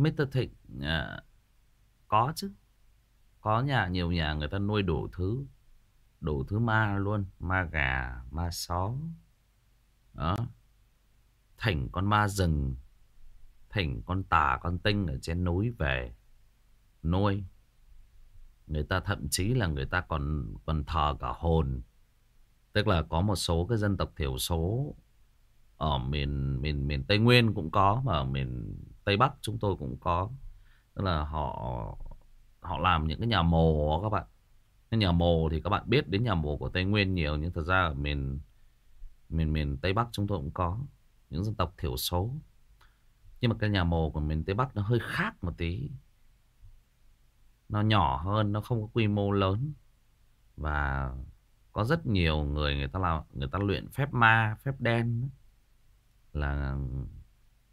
Mr. Thịnh à, có chứ. Có nhà nhiều nhà người ta nuôi đủ thứ. Đủ thứ ma luôn. Ma gà, ma só. Đó. Thỉnh con ma rừng. Thỉnh con tà, con tinh ở trên núi về. Nuôi. Người ta thậm chí là người ta còn còn thờ cả hồn. Tức là có một số cái dân tộc thiểu số ở miền miền miền Tây Nguyên cũng có mà ở miền Tây Bắc chúng tôi cũng có tức là họ họ làm những cái nhà mồ các bạn cái nhà mồ thì các bạn biết đến nhà mồ của Tây Nguyên nhiều nhưng thật ra ở miền miền miền Tây Bắc chúng tôi cũng có những dân tộc thiểu số. Nhưng mà cái nhà mồ của miền Tây Bắc nó hơi khác một tí. Nó nhỏ hơn, nó không có quy mô lớn. Và có rất nhiều người người ta làm, người ta luyện phép ma, phép đen là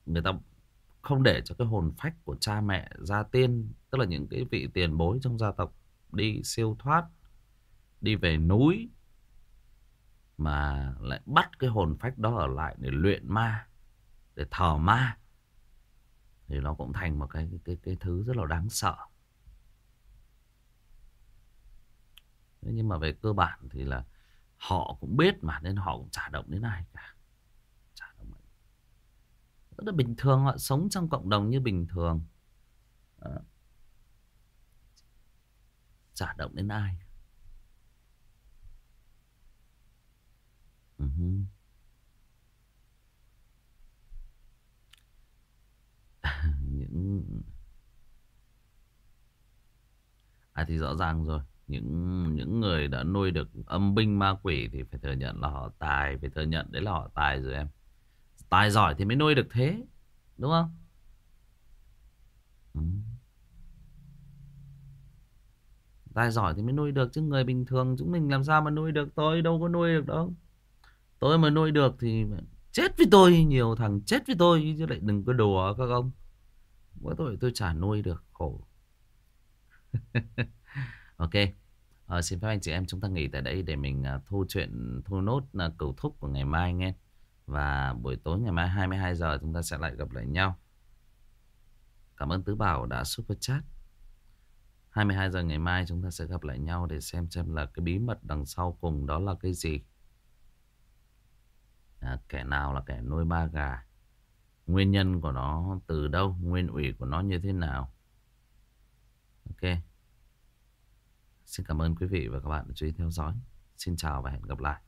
người ta không để cho cái hồn phách của cha mẹ gia tiên, tức là những cái vị tiền bối trong gia tộc đi siêu thoát, đi về núi mà lại bắt cái hồn phách đó ở lại để luyện ma, để thờ ma, thì nó cũng thành một cái cái cái thứ rất là đáng sợ. Nhưng mà về cơ bản thì là họ cũng biết mà, nên họ cũng chả động đến ai cả. Rất là bình thường họ sống trong cộng đồng như bình thường. Đó. chả động đến ai. Uh-huh. những à thì rõ ràng rồi. Những những người đã nuôi được âm binh ma quỷ thì phải thừa nhận là họ tài, phải thừa nhận đấy là họ tài rồi em. Tài giỏi thì mới nuôi được thế, Đúng không? Ừ. Tài giỏi thì mới nuôi được Chứ, người bình thường chúng mình làm sao mà nuôi được? Tôi đâu có nuôi được đâu. Tôi mà nuôi được thì chết với tôi Nhiều thằng chết với tôi Chứ lại đừng có đùa các ông. Với tôi tôi chả nuôi được khổ. Ok. À, Xin phép anh chị em chúng ta nghỉ tại đây Để mình à, thu chuyện Thu nốt à, uh, cầu thúc của ngày mai nghe và buổi tối ngày mai 22 giờ chúng ta sẽ lại gặp lại nhau. Cảm ơn Tứ Bảo đã super chat. 22 giờ ngày mai chúng ta sẽ gặp lại nhau để xem xem là cái bí mật đằng sau cùng đó là cái gì. À, kẻ nào là kẻ nuôi ba gà. Nguyên nhân của nó từ đâu, nguyên ủy của nó như thế nào. Ok. Xin cảm ơn quý vị và các bạn đã chú ý theo dõi. Xin chào và hẹn gặp lại.